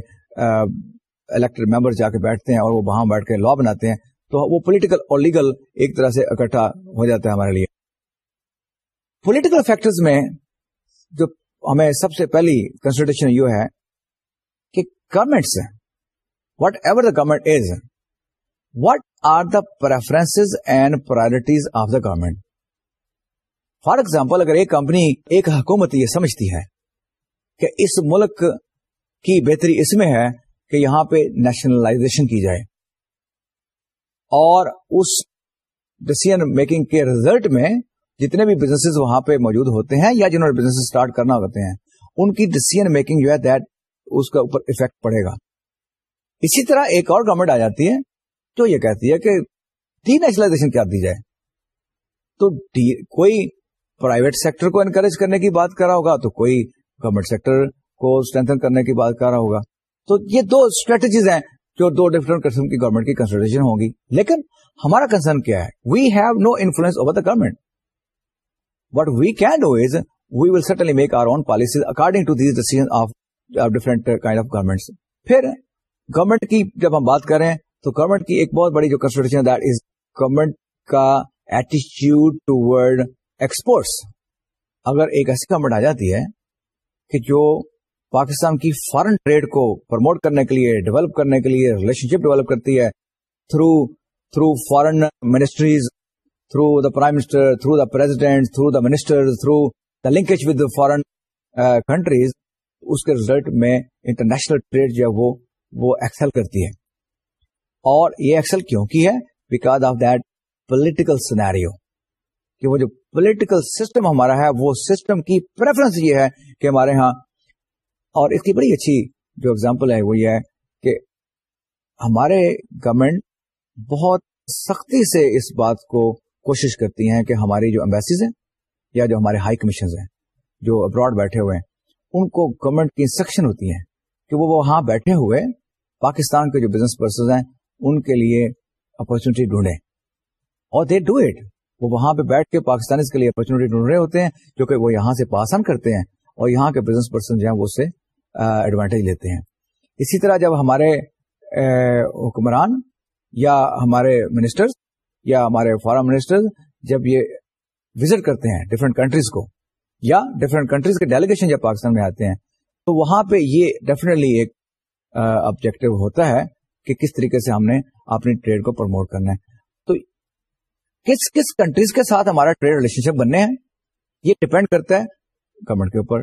الیکٹڈ ممبر جا کے بیٹھتے ہیں اور وہ وہاں بیٹھ کے لا بناتے ہیں تو وہ پولیٹیکل اور لیگل ایک طرح سے اکٹھا ہو جاتا ہے ہمارے لیے پولیٹیکل فیکٹرز میں جو ہمیں سب سے پہلی کنسیڈریشن یہ ہے کہ گورمنٹ سے whatever the government is what are the preference and priorities of the government for example اگر ایک کمپنی ایک حکومت یہ سمجھتی ہے کہ اس ملک کی بہتری اس میں ہے کہ یہاں پہ نیشنلائزیشن کی جائے اور اس ڈسیزن میکنگ کے ریزلٹ میں جتنے بھی بزنس وہاں پہ موجود ہوتے ہیں یا جنہوں نے بزنس اسٹارٹ کرنا ہوتے ہیں ان کی ڈسیزن میکنگ جو ہے دیٹ اس کا اوپر افیکٹ پڑے گا اسی طرح ایک اور گورنمنٹ آ جاتی ہے جو یہ کہتی ہے کہ ڈی نیشنلائزیشن کیا دی جائے تو کوئی پرائیویٹ سیکٹر کو انکریج کرنے کی بات کر رہا ہوگا تو کوئی گورمنٹ سیکٹر کو اسٹرینتھن کرنے کی بات کر رہا ہوگا تو یہ دو اسٹریٹجیز ہیں جو دو ڈفرنٹ قسم کی گورنمنٹ کی کنسلٹیشن ہوگی لیکن ہمارا کنسرن کیا ہے we have no influence over the government what we can do is we will certainly make our own policies according to these decision of of different kind پھر government کی جب ہم بات کریں تو گورنمنٹ کی ایک بہت بڑی جو دیٹ از گورنمنٹ کا ایٹیچیوڈ ورڈ ایکسپورٹس اگر ایک ایسی گورنمنٹ آ جاتی ہے کہ جو پاکستان کی فارن ٹریڈ کو پروموٹ کرنے کے لیے ڈیولپ کرنے کے لیے ریلیشن شپ ڈیولپ کرتی ہے through through foreign ministries through the prime minister through the president through the minister through the linkage with foreign countries اس کے ریزلٹ میں انٹرنیشنل ٹریڈ جو ہے وہ ایکسل کرتی ہے اور یہ ایکسل کیوں کی ہے because of that political scenario کہ وہ جو پولیٹیکل سسٹم ہمارا ہے وہ سسٹم کی پریفرنس یہ ہے کہ ہمارے ہاں اور اس کی بڑی اچھی جو اگزامپل ہے وہ یہ ہے کہ ہمارے گورمنٹ بہت سختی سے اس بات کو کوشش کرتی ہیں کہ ہماری جو امبیسیز ہیں یا جو ہمارے ہائی کمیشنز ہیں جو ابراڈ بیٹھے ہوئے ہیں ان کو گورنمنٹ کی انسٹرکشن ہوتی ہے کہ وہ وہاں بیٹھے ہوئے پاکستان کے جو بزنس پرسنز ہیں ان کے لیے اپرچونیٹی ڈھونڈے اور دے ڈو اٹ وہ وہاں پہ بیٹھ کے پاکستانی کے لیے اپرچونیٹی ڈھونڈ رہے ہوتے ہیں جو کہ وہ یہاں سے پاس آن کرتے ہیں اور یہاں کے بزنس پرسن جو ہیں وہ اس سے ایڈوانٹیج لیتے ہیں اسی طرح جب ہمارے حکمران یا ہمارے منسٹر یا ہمارے فارن منسٹر جب یہ وزٹ کرتے ہیں ڈفرینٹ کنٹریز کو یا ڈفرینٹ کنٹریز کے ڈیلیگیشن جب پاکستان میں آتے ہیں تو وہاں پہ یہ ڈیفینیٹلی ایک آبجیکٹو ہوتا ہے کہ کس طریقے سے ہم نے اپنی ٹریڈ کو پروموٹ کرنا ہے کس کس کنٹریز کے ساتھ ہمارا ٹریڈ ریلیشن شپ بننے ہیں یہ ڈپینڈ کرتا ہے گورنمنٹ کے اوپر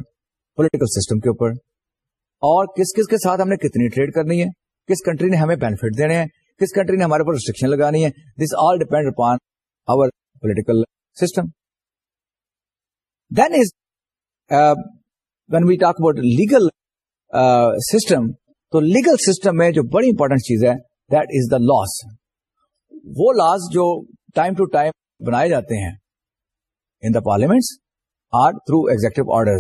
پولیٹیکل سسٹم کے اوپر اور کس کس کے ساتھ ہم نے کتنی ٹریڈ کرنی ہے کس کنٹری نے ہمیں بینیفٹ دینے ہیں کس کنٹری نے ہمارے اوپر ریسٹرکشن لگانی ہے this all depend upon our political system then is when we talk about legal system تو لیگل سسٹم میں جو بڑی امپورٹنٹ چیز ہے دیٹ از دا لاس وہ لاس جو ٹائم ٹو ٹائم بنائے جاتے ہیں in the parliaments or through executive order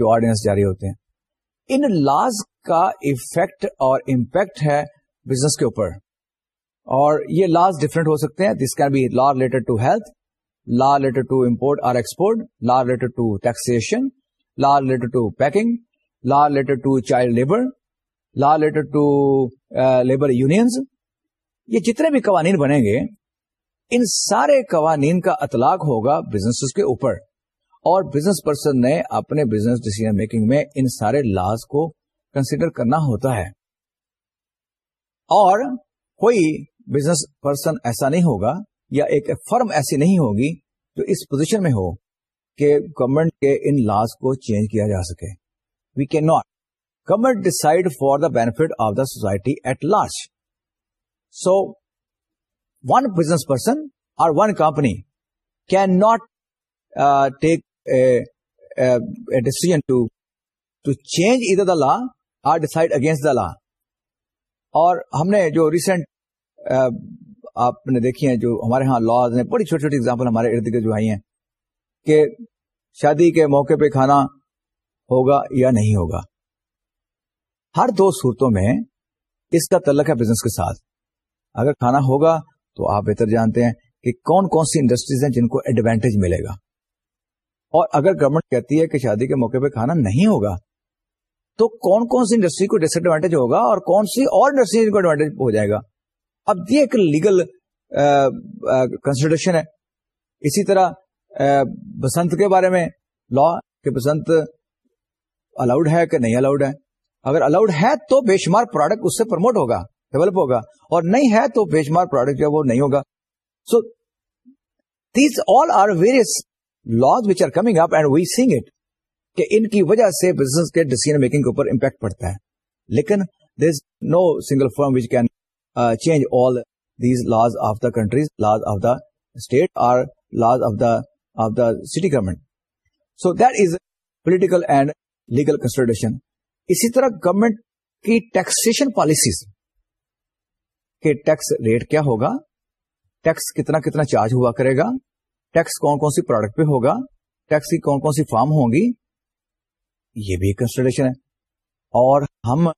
جو آرڈینس جاری ہوتے ہیں ان لاز کا افیکٹ اور امپیکٹ ہے بزنس کے اوپر اور یہ لاز ڈفرنٹ ہو سکتے ہیں this can be law related to health law related to import export law related to law related to packing law related to child labour law related to labour unions یہ جتنے بھی قوانین بنیں گے ان سارے قوانین کا اطلاق ہوگا بزنس کے اوپر اور بزنس پرسن نے اپنے بزنس ڈیسیزن میکنگ میں ان سارے لاز کو کنسیڈر کرنا ہوتا ہے اور کوئی بزنس پرسن ایسا نہیں ہوگا یا ایک فرم ایسی نہیں ہوگی جو اس پوزیشن میں ہو کہ گورمنٹ کے ان لاز کو چینج کیا جا سکے we can not government decide for the benefit of the society at last so one business person اور one company can not take decision change ادھر the law decide against the law اور ہم نے جو recent uh, آپ نے دیکھی ہیں جو ہمارے ہاں لاز ہیں بڑی چھوٹی چھوٹی اگزامپل ہمارے ارد گرد جو آئی ہیں کہ شادی کے موقع پہ کھانا ہوگا یا نہیں ہوگا ہر دو صورتوں میں اس کا تعلق ہے بزنس کے ساتھ اگر کھانا ہوگا تو آپ بہتر جانتے ہیں کہ کون کون سی انڈسٹریز ہیں جن کو ایڈوانٹیج ملے گا اور اگر گورنمنٹ کہتی ہے کہ شادی کے موقع پہ کھانا نہیں ہوگا تو کون کون سی انڈسٹری کو ڈس ایڈوانٹیج ہوگا اور کون سی اور انڈسٹری کو ایڈوانٹیج ہو جائے گا اب یہ ایک لیگل کنسیڈریشن ہے اسی طرح بسنت کے بارے میں لا کہ بسنت الاؤڈ ہے کہ نہیں الاؤڈ ہے اگر الاؤڈ ہے تو بے شمار پروڈکٹ اس سے پروموٹ ہوگا ڈیولپ ہوگا اور نہیں ہے تو بیچ مار پروڈکٹ جو نہیں ہوگا so these all are various laws which are coming up and we say it کہ ان کی وجہ سے بزنس کے ڈیسیزن میکنگ کے اوپر امپیکٹ پڑتا ہے لیکن there is no single firm which can change all these of the countries laws of the state or laws of the of the city government so that is political and legal consideration اسی طرح government کی taxation policies کہ tax rate کیا ہوگا tax کتنا کتنا charge ہوا کرے گا ٹیکس کون کون سی پروڈکٹ پہ ہوگا ٹیکس کی کون کون سی فارم ہوں گی یہ بھی ہے اور ہم we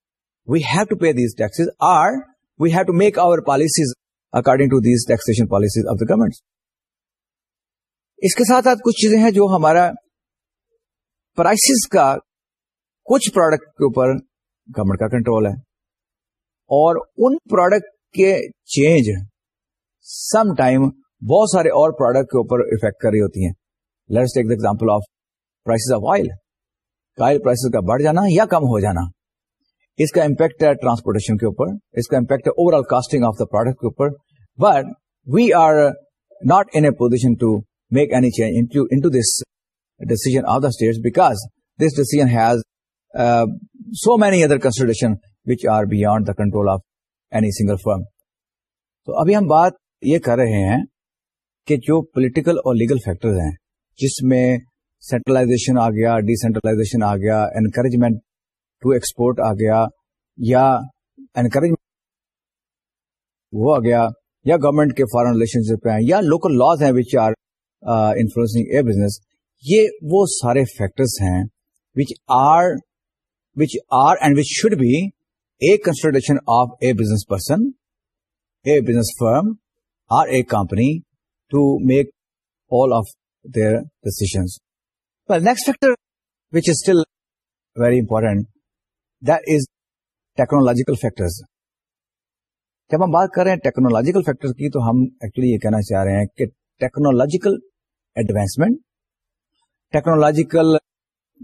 we have have to to pay these or make our policies according to these taxation policies of the government اس کے ساتھ ساتھ کچھ چیزیں ہیں جو ہمارا پرائسز کا کچھ پروڈکٹ کے اوپر گورمنٹ کا کنٹرول ہے اور ان پروڈکٹ کے چینج سم ٹائم بہت سارے اور پروڈکٹ کے اوپر افیکٹ کر رہی ہوتی ہیں let's take the example of price of oil oil prices کا بڑھ جانا یا کم ہو جانا اس کا امپیکٹ ہے ٹرانسپورٹیشن کے اوپر اس کا امپیکٹ ہے overall costing of the product کے اوپر but we are not in position to make any change change this decision of the state because this decision has so many other consideration which are beyond the control of any single firm تو ابھی ہم بات یہ کر رہے ہیں کہ جو پولیٹیکل اور لیگل فیکٹر ہیں جس میں سینٹرلائزیشن آ گیا ڈی سینٹرلائزیشن آ گیا انکریجمنٹ ٹو ایکسپورٹ آ گیا یا انکریجمنٹ وہ آ گیا یا گورنمنٹ کے فارن ریلیشن شپ ہیں یا لوکل لاس ہیں which are influence a business یہ وہ سارے فیکٹرس ہیں which which which are are and should be a consideration of a business person, a business firm or a company to make all of their decisions. Well, next factor which is still very important that is technological factors. جب ہم بات کر رہے ہیں technological factor کی تو ہم actually یہ کہنا چاہ رہے ہیں کہ technological advancement technological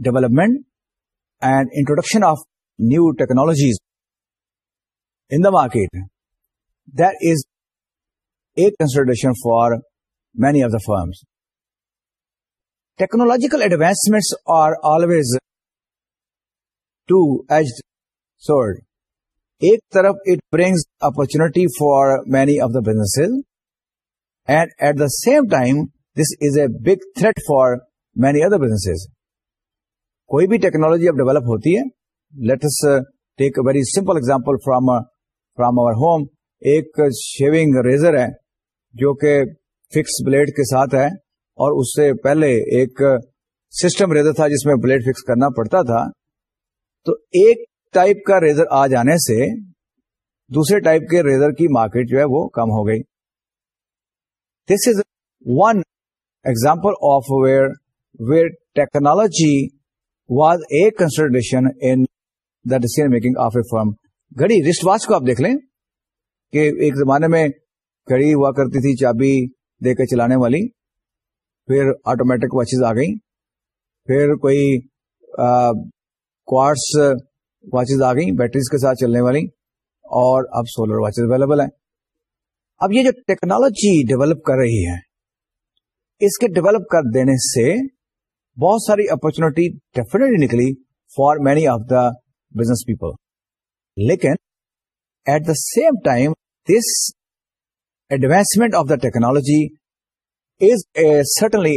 development and introduction of new technologies the market there is a consideration for many of the firm technological advancement are always two edge sword ایک طرف it brings opportunity for many of the business and at the same time this is a big threat for many other business کوئی بھی technology اب develop ہوتی ہے let's take a very simple example from from our home ایک shaving razor ہے جو کہ fix blade کے ساتھ ہے اور اس سے پہلے ایک سسٹم ریزر تھا جس میں بلیڈ فکس کرنا پڑتا تھا تو ایک ٹائپ کا ریزر آ جانے سے دوسرے ٹائپ کے ریزر کی مارکیٹ جو ہے وہ کم ہو گئی this is one example of where where technology was a consultation making of a firm گھڑی رسٹ واچ کو آپ دیکھ لیں کہ ایک زمانے میں گھڑی ہوا کرتی تھی چابی دے کے چلانے والی پھر آٹومیٹک واچز آ گئی پھر کوئی کوارٹس واچز آ گئیں بیٹریز کے ساتھ چلنے والی اور اب سولر واچز اویلیبل ہیں اب یہ جو ٹیکنالوجی ڈیولپ کر رہی ہے اس کے ڈیولپ کر دینے سے بہت ساری اپرچونیٹی ڈیفینیٹلی نکلی for many of the business people لیکن at the same time this advancement of the technology is a certainly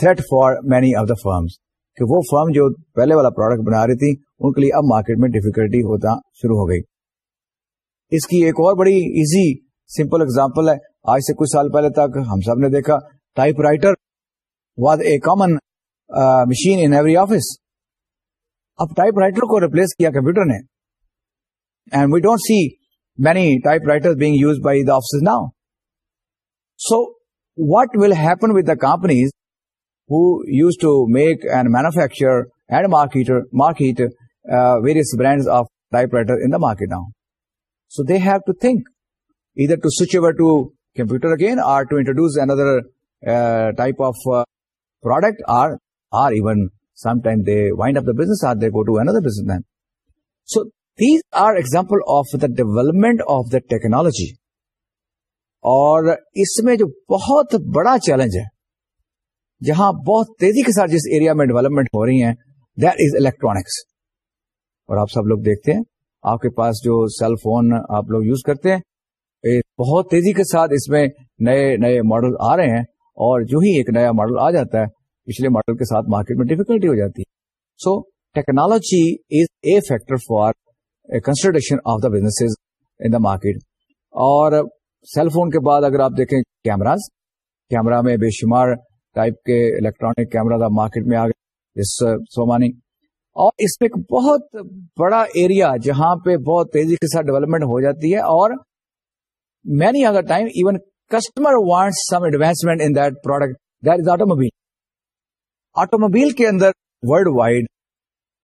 threat for many of the کہ وہ فرم جو پہلے والا پروڈکٹ بنا رہی تھی ان کے لیے اب مارکیٹ میں ڈیفیکلٹی ہوتا شروع ہو گئی اس کی ایک اور بڑی ایزی سمپل اگزامپل ہے آج سے کچھ سال پہلے تک ہم سب نے دیکھا typewriter was a common machine in every office اب ٹائپ رائٹر کو ریپلس کیا کمپیوٹر نے don't see many typewriter by now so what will happen with the companies who used to make and manufacture various brand of typewriter ادھر to switch over to computer again or to introducer type affect wind up those or they go to under so example of the development of the technology اور اس میں جو بہت بڑا challenge ہے جہاں بہت تیزی کے ساتھ جس ایریا میں ڈیولپمنٹ ہو رہی ہے الیکٹرانکس اور آپ سب لوگ دیکھتے ہیں آپ کے پاس جو سیل فون آپ لوگ یوز کرتے ہیں بہت تیزی کے ساتھ اس میں نئے نئے ماڈل آ رہے ہیں اور جو ہی ایک نیا ماڈل آ جاتا ہے پچھلے ماڈل کے ساتھ مارکیٹ میں ڈیفیکلٹی ہو جاتی ہے so technology is a factor for consultation of the business in the market اور سیل فون کے بعد اگر آپ دیکھیں کیمراز کیمرا میں بے شمار ٹائپ کے الیکٹرانک کیمراز مارکیٹ میں آ گئے اس سومانی uh, اور اس میں ایک بہت بڑا ایریا جہاں پہ بہت تیزی کے ساتھ ڈیولپمنٹ ہو جاتی ہے اور مینی اگر time even customer want some advancement in that product that mobile automobile کے اندر worldwide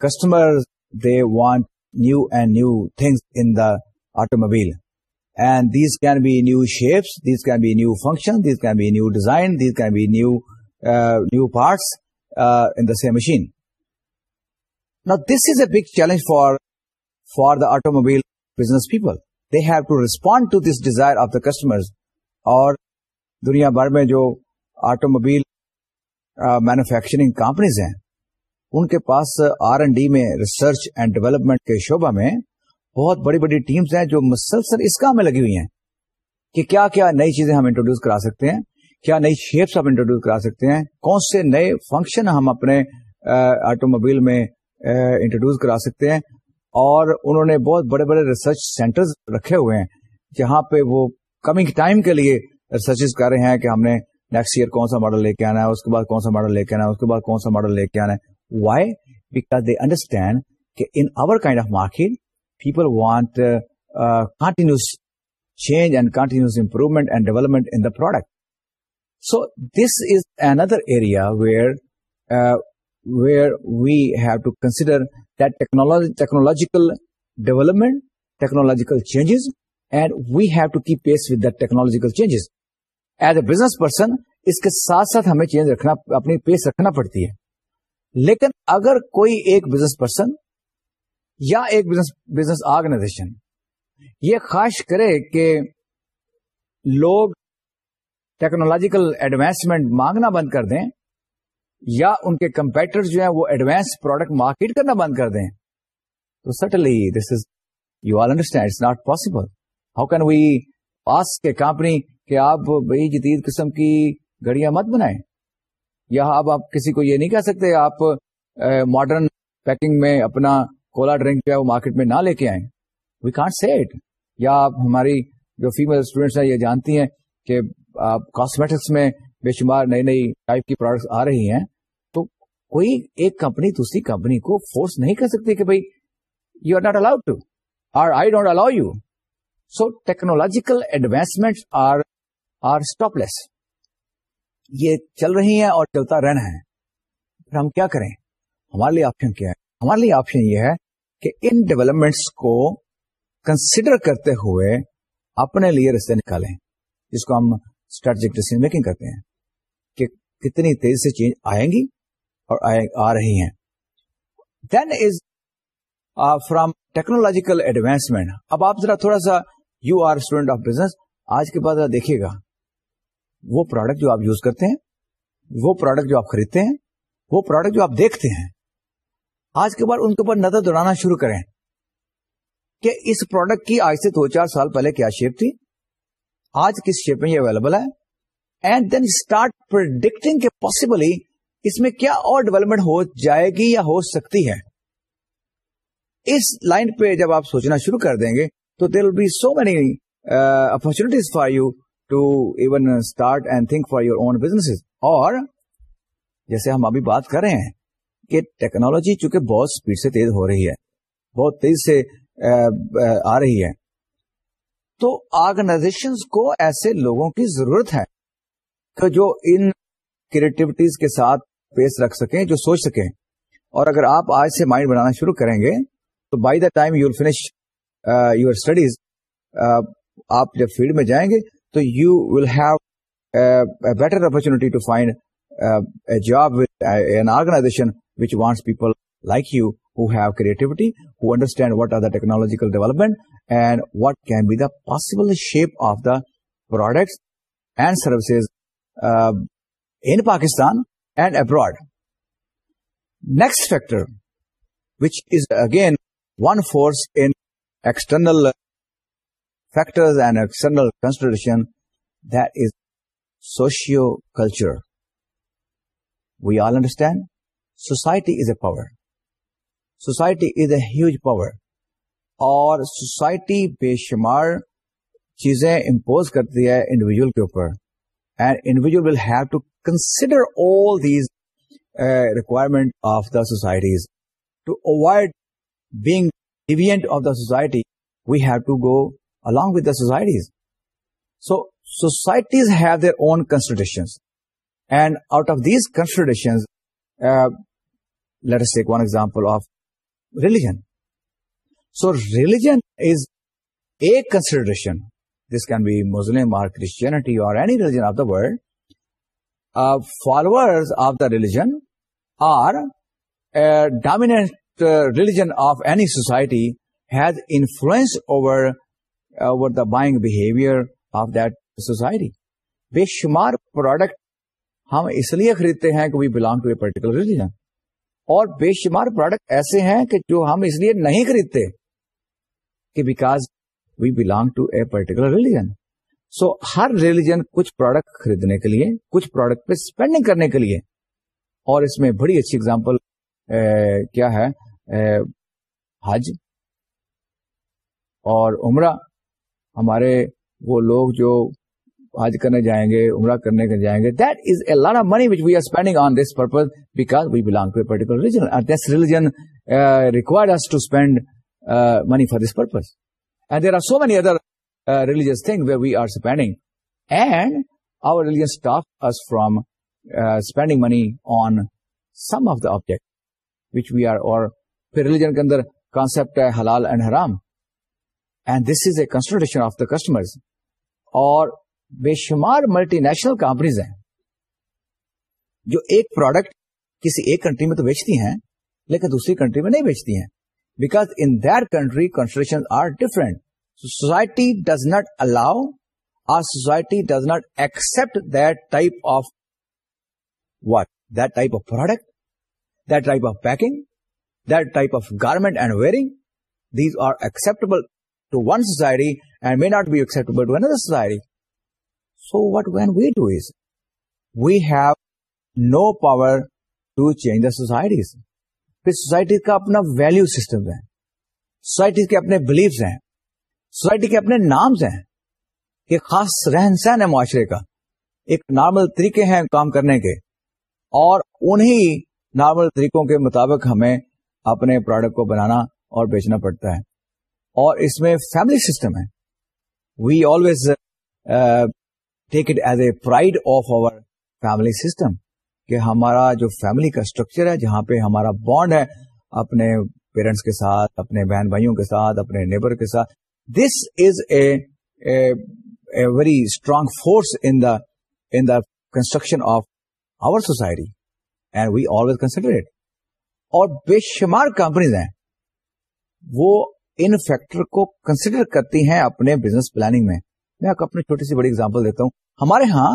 customer they want new and new thing in automobile and these can be new shapes these can be new function these can be new design these can be new new parts machine this is a big challenge for for the automobile business people they have to respond to this desire of the customer اور دنیا بھر میں جو auto mobile manufacturing companies ہیں ان کے پاس R and D میں ریسرچ اینڈ ڈیولپمنٹ کے شعبہ میں بہت بڑی بڑی ٹیمز ہیں جو مسلسل اس کام میں لگی ہوئی ہیں کہ کیا کیا نئی چیزیں ہم انٹروڈیوس کرا سکتے ہیں کیا نئی شیپس ہم انٹروڈیوس کرا سکتے ہیں کون سے نئے فنکشن ہم اپنے آٹو موبائل میں انٹروڈیوس کرا سکتے ہیں اور انہوں نے بہت بڑے بڑے ریسرچ سینٹرز رکھے ہوئے ہیں جہاں پہ وہ کمنگ ٹائم کے لیے ریسرچ کر رہے ہیں کہ ہم نے نیکسٹ ایئر کون سا ماڈل لے کے آنا ہے اس کے بعد کون سا ماڈل لے کے آنا ہے اس کے بعد کون سا ماڈل لے کے آنا ہے why because they understand our kind of market people want continuous change and continuous improvement and development in product so this is another area where where we have to consider technological development technological changes and we have to keep pace with the technological changes as a business person اس کے ساتھ ساتھ ہمیں change رکھنا اپنی پیس رکھنا پڑتی ہے لیکن اگر کوئی ایک بزنس پرسن یا ایک بزنس آرگنائزیشن یہ خواہش کرے کہ لوگ ٹیکنالوجیکل ایڈوانسمنٹ مانگنا بند کر دیں یا ان کے کمپیٹر جو ہیں وہ ایڈوانس پروڈکٹ مارکیٹ کرنا بند کر دیں تو still this is you all understand it's not possible how can we پاس کے کمپنی کہ آپ بھائی جدید قسم کی گڑیاں مت بنائیں اب آپ کسی کو یہ نہیں کہہ سکتے آپ ماڈرن پیکنگ میں اپنا کولا ڈرنک ہے وہ مارکیٹ میں نہ لے کے آئیں وی کانٹ سی اٹ یا آپ ہماری جو فیمل اسٹوڈینٹس ہیں یہ جانتی ہیں کہ آپ کاسمیٹکس میں بے شمار نئی نئی ٹائپ کی پروڈکٹس آ رہی ہیں تو کوئی ایک کمپنی دوسری کمپنی کو فورس نہیں کر سکتی کہ بھائی you are not allowed to or I don't allow you so technological advancement are are stop less یہ چل رہی ہیں اور چلتا رہنا ہے پھر ہم کیا کریں ہمارے لیے آپشن کیا ہے ہمارے لیے آپشن یہ ہے کہ ان ڈیولپمنٹس کو کنسیڈر کرتے ہوئے اپنے لیے رستے نکالیں جس کو ہم اسٹریٹجک ڈسیزن میکنگ کرتے ہیں کہ کتنی تیزی سے چینج آئیں گی اور آ رہی ہیں then is from technological advancement اب آپ ذرا تھوڑا سا you are student of business آج کے بعد دیکھیے گا وہ پروڈکٹ جو آپ یوز کرتے ہیں وہ پروڈکٹ جو آپ خریدتے ہیں وہ پروڈکٹ جو آپ دیکھتے ہیں آج کے بعد ان کے اوپر نظر دوڑانا شروع کریں کہ اس پروڈکٹ کی آج سے دو چار سال پہلے کیا شیپ تھی آج کس شیپ میں یہ اویلیبل ہے اینڈ دین اسٹارٹ پرڈکٹنگ کے پاسبلی اس میں کیا اور ڈیولپمنٹ ہو جائے گی یا ہو سکتی ہے اس لائن پہ جب آپ سوچنا شروع کر دیں گے تو there will be so many opportunities for you to even start and think for your own business اور جیسے ہم ابھی بات کر رہے ہیں کہ ٹیکنالوجی چونکہ بہت اسپیڈ سے تیز ہو رہی ہے بہت تیز سے آ رہی ہے تو آرگنائزیشن کو ایسے لوگوں کی ضرورت ہے کہ جو ان کریٹیوٹیز کے ساتھ پیس رکھ سکیں جو سوچ سکیں اور اگر آپ آج سے مائنڈ بنانا شروع کریں گے تو by the time you will finish your studies آپ جب فیلڈ میں جائیں گے So you will have a better opportunity to find a job with an organization which wants people like you who have creativity, who understand what are the technological development and what can be the possible shape of the products and services uh, in Pakistan and abroad. Next factor, which is again one force in external factors and external consideration this socio culture we are understand society is a power society is a huge power اور society بے شمار چیزیں impose کرتی ہے individual کے اوپر and individual will have to consider all these requirement of the societies to avoid being deviant of the society we have to go along with the societies. So societies have their own considerations, and out of these considerations, uh, let us take one example of religion. So religion is a consideration. This can be Muslim or Christianity or any religion of the world. Uh, followers of the religion are a uh, dominant religion of any society has influence over buying behaviour of the society بے شمار product ہم اس لیے خریدتے ہیں کہ we belong to a particular religion اور بے شمار پروڈکٹ ایسے ہیں کہ جو ہم اس لیے نہیں خریدتے کہ because we belong to a particular religion سو ہر ریلیجن کچھ پروڈکٹ خریدنے کے لیے کچھ پروڈکٹ پہ اسپینڈنگ کرنے کے لیے اور اس میں بڑی اچھی اگزامپل کیا ہے حج اور عمرہ ہمارے وہ لوگ جو آج کرنے جائیں گے عمرہ کرنے کے جائیں گے that is a large money which we are spending on this purpose because we belong to a particular religion religion required us to spend money for this purpose and there are so many other religious thing we are spending and our religion stuff is from spending money on some of the object which we are اور پھر ریلیجن کے اندر concept ہے حلال and حرام and this is a consultation of the customer اور بے شمار ملٹی نیشنل کمپنیز ہیں جو ایک پروڈکٹ کسی ایک کنٹری میں تو بیچتی ہیں لیکن دوسری کنٹری میں نہیں بیچتی ہیں because in their country consideration are different society does not allow or society does not accept type of what type of product type of packing type of garment and wearing these are acceptable one society not be accept but when so what what we to have no power society کا اپنا value سسٹمٹی کے خاص رہن سہن ہے معاشرے کا ایک نارمل طریقے ہیں کام کرنے کے اور انہیں طریقوں کے مطابق ہمیں اپنے پروڈکٹ کو بنانا اور بیچنا پڑتا ہے اور اس میں فیملی سسٹم ہے we always take it as a pride of our family system کہ ہمارا جو فیملی کا اسٹرکچر ہے جہاں پہ ہمارا بانڈ ہے اپنے پیرنٹس کے ساتھ اپنے بہن بھائیوں کے ساتھ اپنے نیبر کے ساتھ this is a a very strong force in the the in construction of our society and we always consider it اور بے شمار کمپنیز ہیں وہ ان فیکٹر کو کنسیڈر کرتی ہیں اپنے بزنس پلاننگ میں میں آپ اپنی چھوٹی سی بڑی دیتا ہوں ہمارے ہاں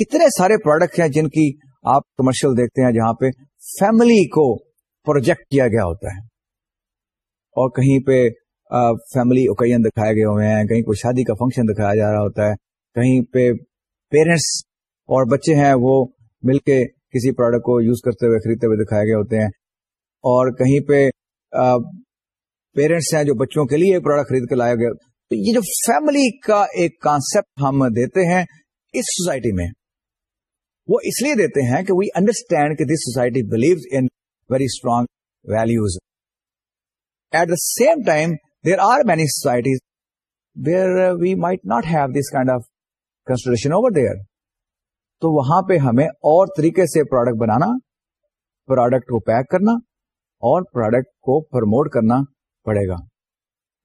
کتنے سارے پروڈکٹ ہیں جن کی آپ کمرشل دیکھتے ہیں جہاں پہ فیملی کو پروجیکٹ کیا گیا ہوتا ہے اور کہیں پہ فیملی اکیئن دکھائے گئے ہوئے ہیں کہیں کوئی شادی کا فنکشن دکھایا جا رہا ہوتا ہے کہیں پہ پیرنٹس اور بچے ہیں وہ مل کے کسی پروڈکٹ کو یوز کرتے ہوئے خریدتے ہوئے دکھائے گئے ہوتے ہیں اور کہیں پہ پیرنٹس ہیں جو بچوں کے لیے پروڈکٹ خرید کے لایا گیا تو یہ جو فیملی کا ایک کانسپٹ ہم دیتے ہیں اس سوسائٹی میں وہ اس لیے دیتے ہیں کہ وی انڈرسٹینڈ کہ this society believes in very strong values at the same time there are many societies where we might not have this kind of consideration over there تو وہاں پہ ہمیں اور طریقے سے پروڈکٹ بنانا پروڈکٹ کو پیک کرنا اور پروڈکٹ کو پرموٹ کرنا پڑے گا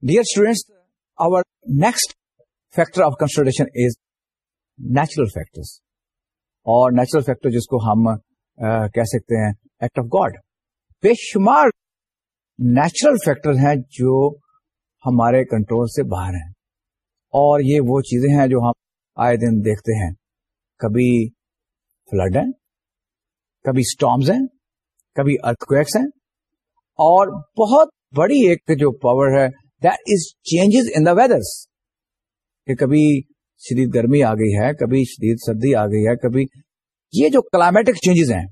dear students our next factor of consideration is natural factor اور نیچرل فیکٹر جس کو ہم کہہ سکتے ہیں ایکٹ آف گاڈ بے شمار نیچرل فیکٹر ہیں جو ہمارے کنٹرول سے باہر ہیں اور یہ وہ چیزیں ہیں جو ہم آئے دن دیکھتے ہیں کبھی فلڈ ہیں کبھی اسٹامز ہیں کبھی ارتھکویکس ہیں اور بہت بڑی ایک جو پاور ہے that is in the weathers کہ کبھی شدید گرمی آ گئی ہے کبھی شدید سردی آ گئی ہے کبھی یہ جو کلائمیٹک چینجز ہیں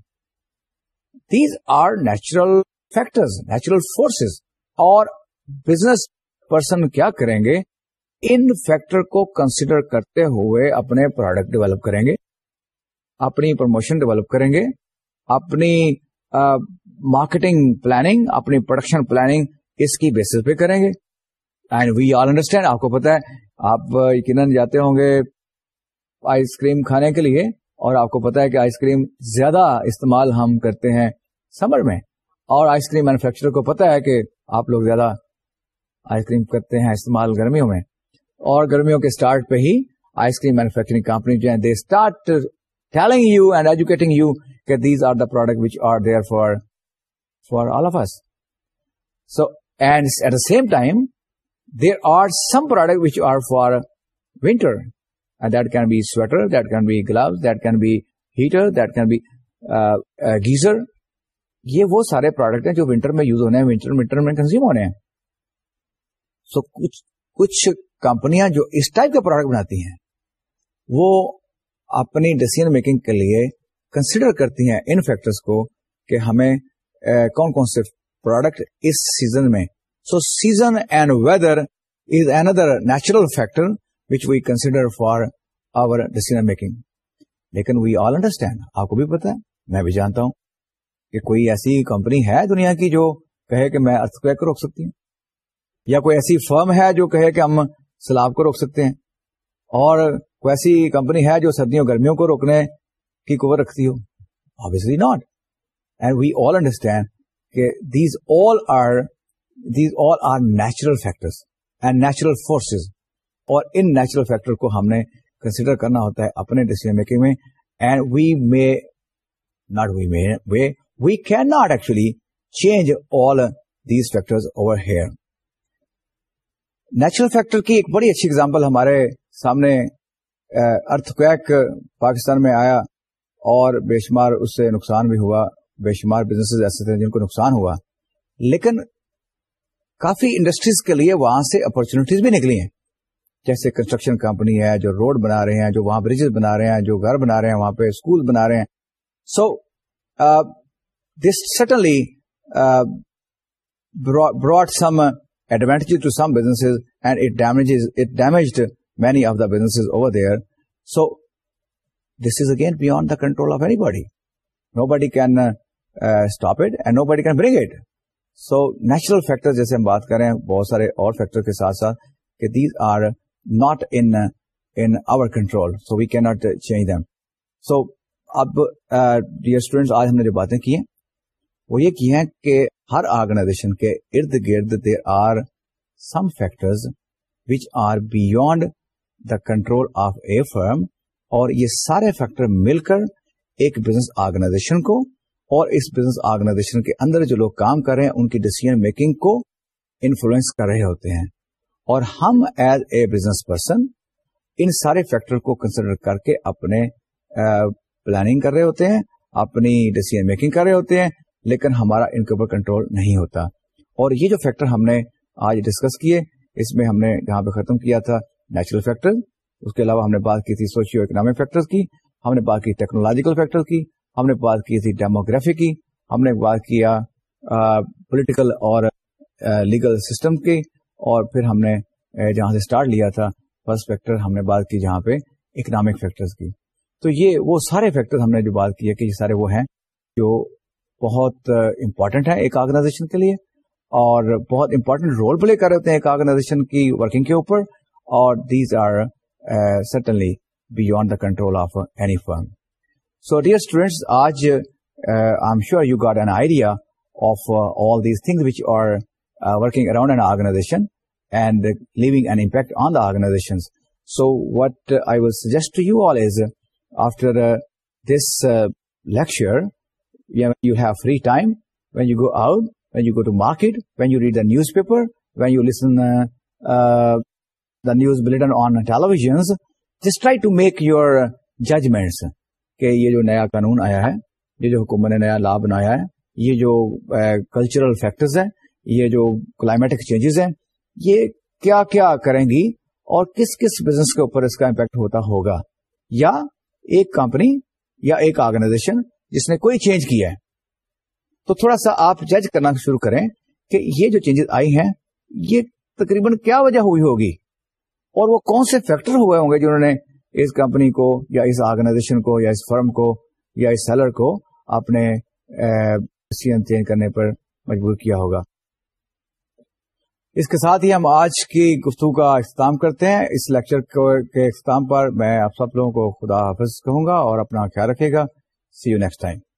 these are natural factors natural forces اور بزنس پرسن کیا کریں گے ان فیکٹر کو کنسیڈر کرتے ہوئے اپنے پروڈکٹ ڈیولپ کریں گے اپنی پروموشن ڈیولپ کریں گے اپنی مارکیٹنگ پلاننگ اپنی پروڈکشن پلاننگ اس کی بیسس پہ کریں گے اینڈ وی آل انڈرسٹینڈ آپ کو پتا ہے آپ یقیناً جاتے ہوں گے آئس کریم کھانے کے لیے اور آپ کو پتا ہے کہ آئس کریم زیادہ استعمال ہم کرتے ہیں سمر میں اور آئس کریم مینوفیکچرر کو پتا ہے کہ آپ لوگ زیادہ آئس کریم کرتے ہیں استعمال گرمیوں میں اور گرمیوں کے اسٹارٹ پہ ہی آئس کریم مینوفیکچرنگ کمپنی جو ہے they start telling you and educating you کہ these are the product which are there for for all of us so and at the same time there are some product which are for winter that that that that can can can can be be be sweater heater be geyser یہ وہ سارے product ہیں جو winter میں use ہونے ہیں winter winter میں consume ہونے ہیں سو کچھ کچھ کمپنیاں جو اس ٹائپ کے پروڈکٹ بناتی ہیں وہ اپنی ڈسیزن میکنگ کے لیے کنسیڈر کرتی ہیں ان فیکٹرس کو کہ ہمیں کون کون سے پروڈکٹ اس سیزن میں so season and weather is another natural factor which we consider for our decision making لیکن وی آل انڈرسٹینڈ آپ کو بھی پتا ہے میں بھی جانتا ہوں کہ کوئی ایسی کمپنی ہے دنیا کی جو کہے کہ میں ارتھ کو روک سکتی ہوں یا کوئی ایسی فرم ہے جو کہے کہ ہم سلاب کو روک سکتے ہیں اور کوئی ایسی کمپنی ہے جو سردیوں گرمیوں کو روکنے کی قوت رکھتی ہو obviously not and we all understand کہ these all are these all are natural factor and natural forces اور ان نیچرل فیکٹر کو ہم نے کنسیڈر کرنا ہوتا ہے اپنے ڈیسیزن میکنگ میں and we may not we may way we can not actually change all these factor over here natural factor کی ایک بڑی اچھی اگزامپل ہمارے سامنے ارتھ uh, پاکستان میں آیا اور بے شمار اس سے نقصان بھی ہوا بے شمار بزنس ایسے تھے جن کو نقصان ہوا لیکن کافی انڈسٹریز کے لیے وہاں سے اپرچونیٹیز بھی نکلی ہیں جیسے کنسٹرکشن کمپنی ہے جو روڈ بنا رہے ہیں جو وہاں بریجز بنا رہے ہیں جو گھر بنا رہے ہیں وہاں پہ اسکول بنا رہے ہیں so this certainly brought some advantage to some business and it damaged many of the business over there so this is again beyond the control of anybody nobody can stop it and nobody can bring it so natural factor جیسے ہم بات کریں بہت سارے اور factor کے ساتھ ساتھ کہ these are not in our control so we not change them so اب ڈیئر اسٹوڈینٹس آج ہم نے جو باتیں کی ہیں وہ یہ کی ہیں کہ ہر آرگنائزیشن کے ارد گرد there are some factors which are beyond the control of a firm اور یہ سارے فیکٹر مل کر ایک بزنس آرگنائزیشن کو اور اس بزنس آرگنائزیشن کے اندر جو لوگ کام کر رہے ہیں ان کی ڈیسیزن میکنگ کو انفلوئنس کر رہے ہوتے ہیں اور ہم ایز اے بزنس پرسن ان سارے فیکٹر کو کنسیڈر کر کے اپنے پلاننگ کر رہے ہوتے ہیں اپنی ڈسیزن میکنگ کر رہے ہوتے ہیں لیکن ہمارا ان کے اوپر کنٹرول نہیں ہوتا اور یہ جو فیکٹر ہم نے آج ڈسکس کیے اس میں ہم نے جہاں پہ ختم کیا تھا نیچرل فیکٹر اس کے علاوہ ہم نے بات کی تھی سوشیو اکنامک فیکٹر کی ہم نے بات کی ٹیکنالوجیکل فیکٹر کی ہم نے بات کی تھی ڈیموگرافی کی ہم نے بات کیا پولیٹیکل اور لیگل سسٹم کی اور پھر ہم نے جہاں سے اسٹارٹ لیا تھا فرسٹ فیکٹر ہم نے بات کی جہاں پہ اکنامک فیکٹر کی تو یہ وہ سارے فیکٹر ہم نے جو بات کی ہے کہ یہ سارے وہ ہیں جو بہت امپورٹنٹ ہیں ایک آرگنائزیشن کے لیے اور بہت امپورٹنٹ رول پلے کر رہے ہیں ایک آرگنائزیشن کی ورکنگ کے اوپر اور these are certainly beyond the control of any firm So dear students, today uh, I'm sure you got an idea of uh, all these things which are uh, working around an organization and leaving an impact on the organizations. So what I will suggest to you all is after this lecture, you have free time when you go out, when you go to market, when you read the newspaper, when you listen the news bulletin on televisions, just try to make your judgments. کہ یہ جو نیا قانون آیا ہے یہ جو حکومت نے نیا لا بنایا ہے یہ جو کلچرل فیکٹرز ہیں یہ جو کلائمیٹک چینجز ہیں یہ کیا کیا کریں گی اور کس کس بزنس کے اوپر اس کا امپیکٹ ہوتا ہوگا یا ایک کمپنی یا ایک آرگنائزیشن جس نے کوئی چینج کیا ہے تو تھوڑا سا آپ جج کرنا شروع کریں کہ یہ جو چینجز آئی ہیں یہ تقریباً کیا وجہ ہوئی ہوگی اور وہ کون سے فیکٹر ہوئے ہوں گے جنہوں نے اس کمپنی کو یا اس آرگنائزیشن کو یا اس فرم کو یا اس سیلر کو اپنے سی چینج کرنے پر مجبور کیا ہوگا اس کے ساتھ ہی ہم آج کی گفتگو کا اختتام کرتے ہیں اس لیکچر کے اختتام پر میں آپ سب لوگوں کو خدا حافظ کہوں گا اور اپنا خیال رکھے گا سی یو نیکسٹ ٹائم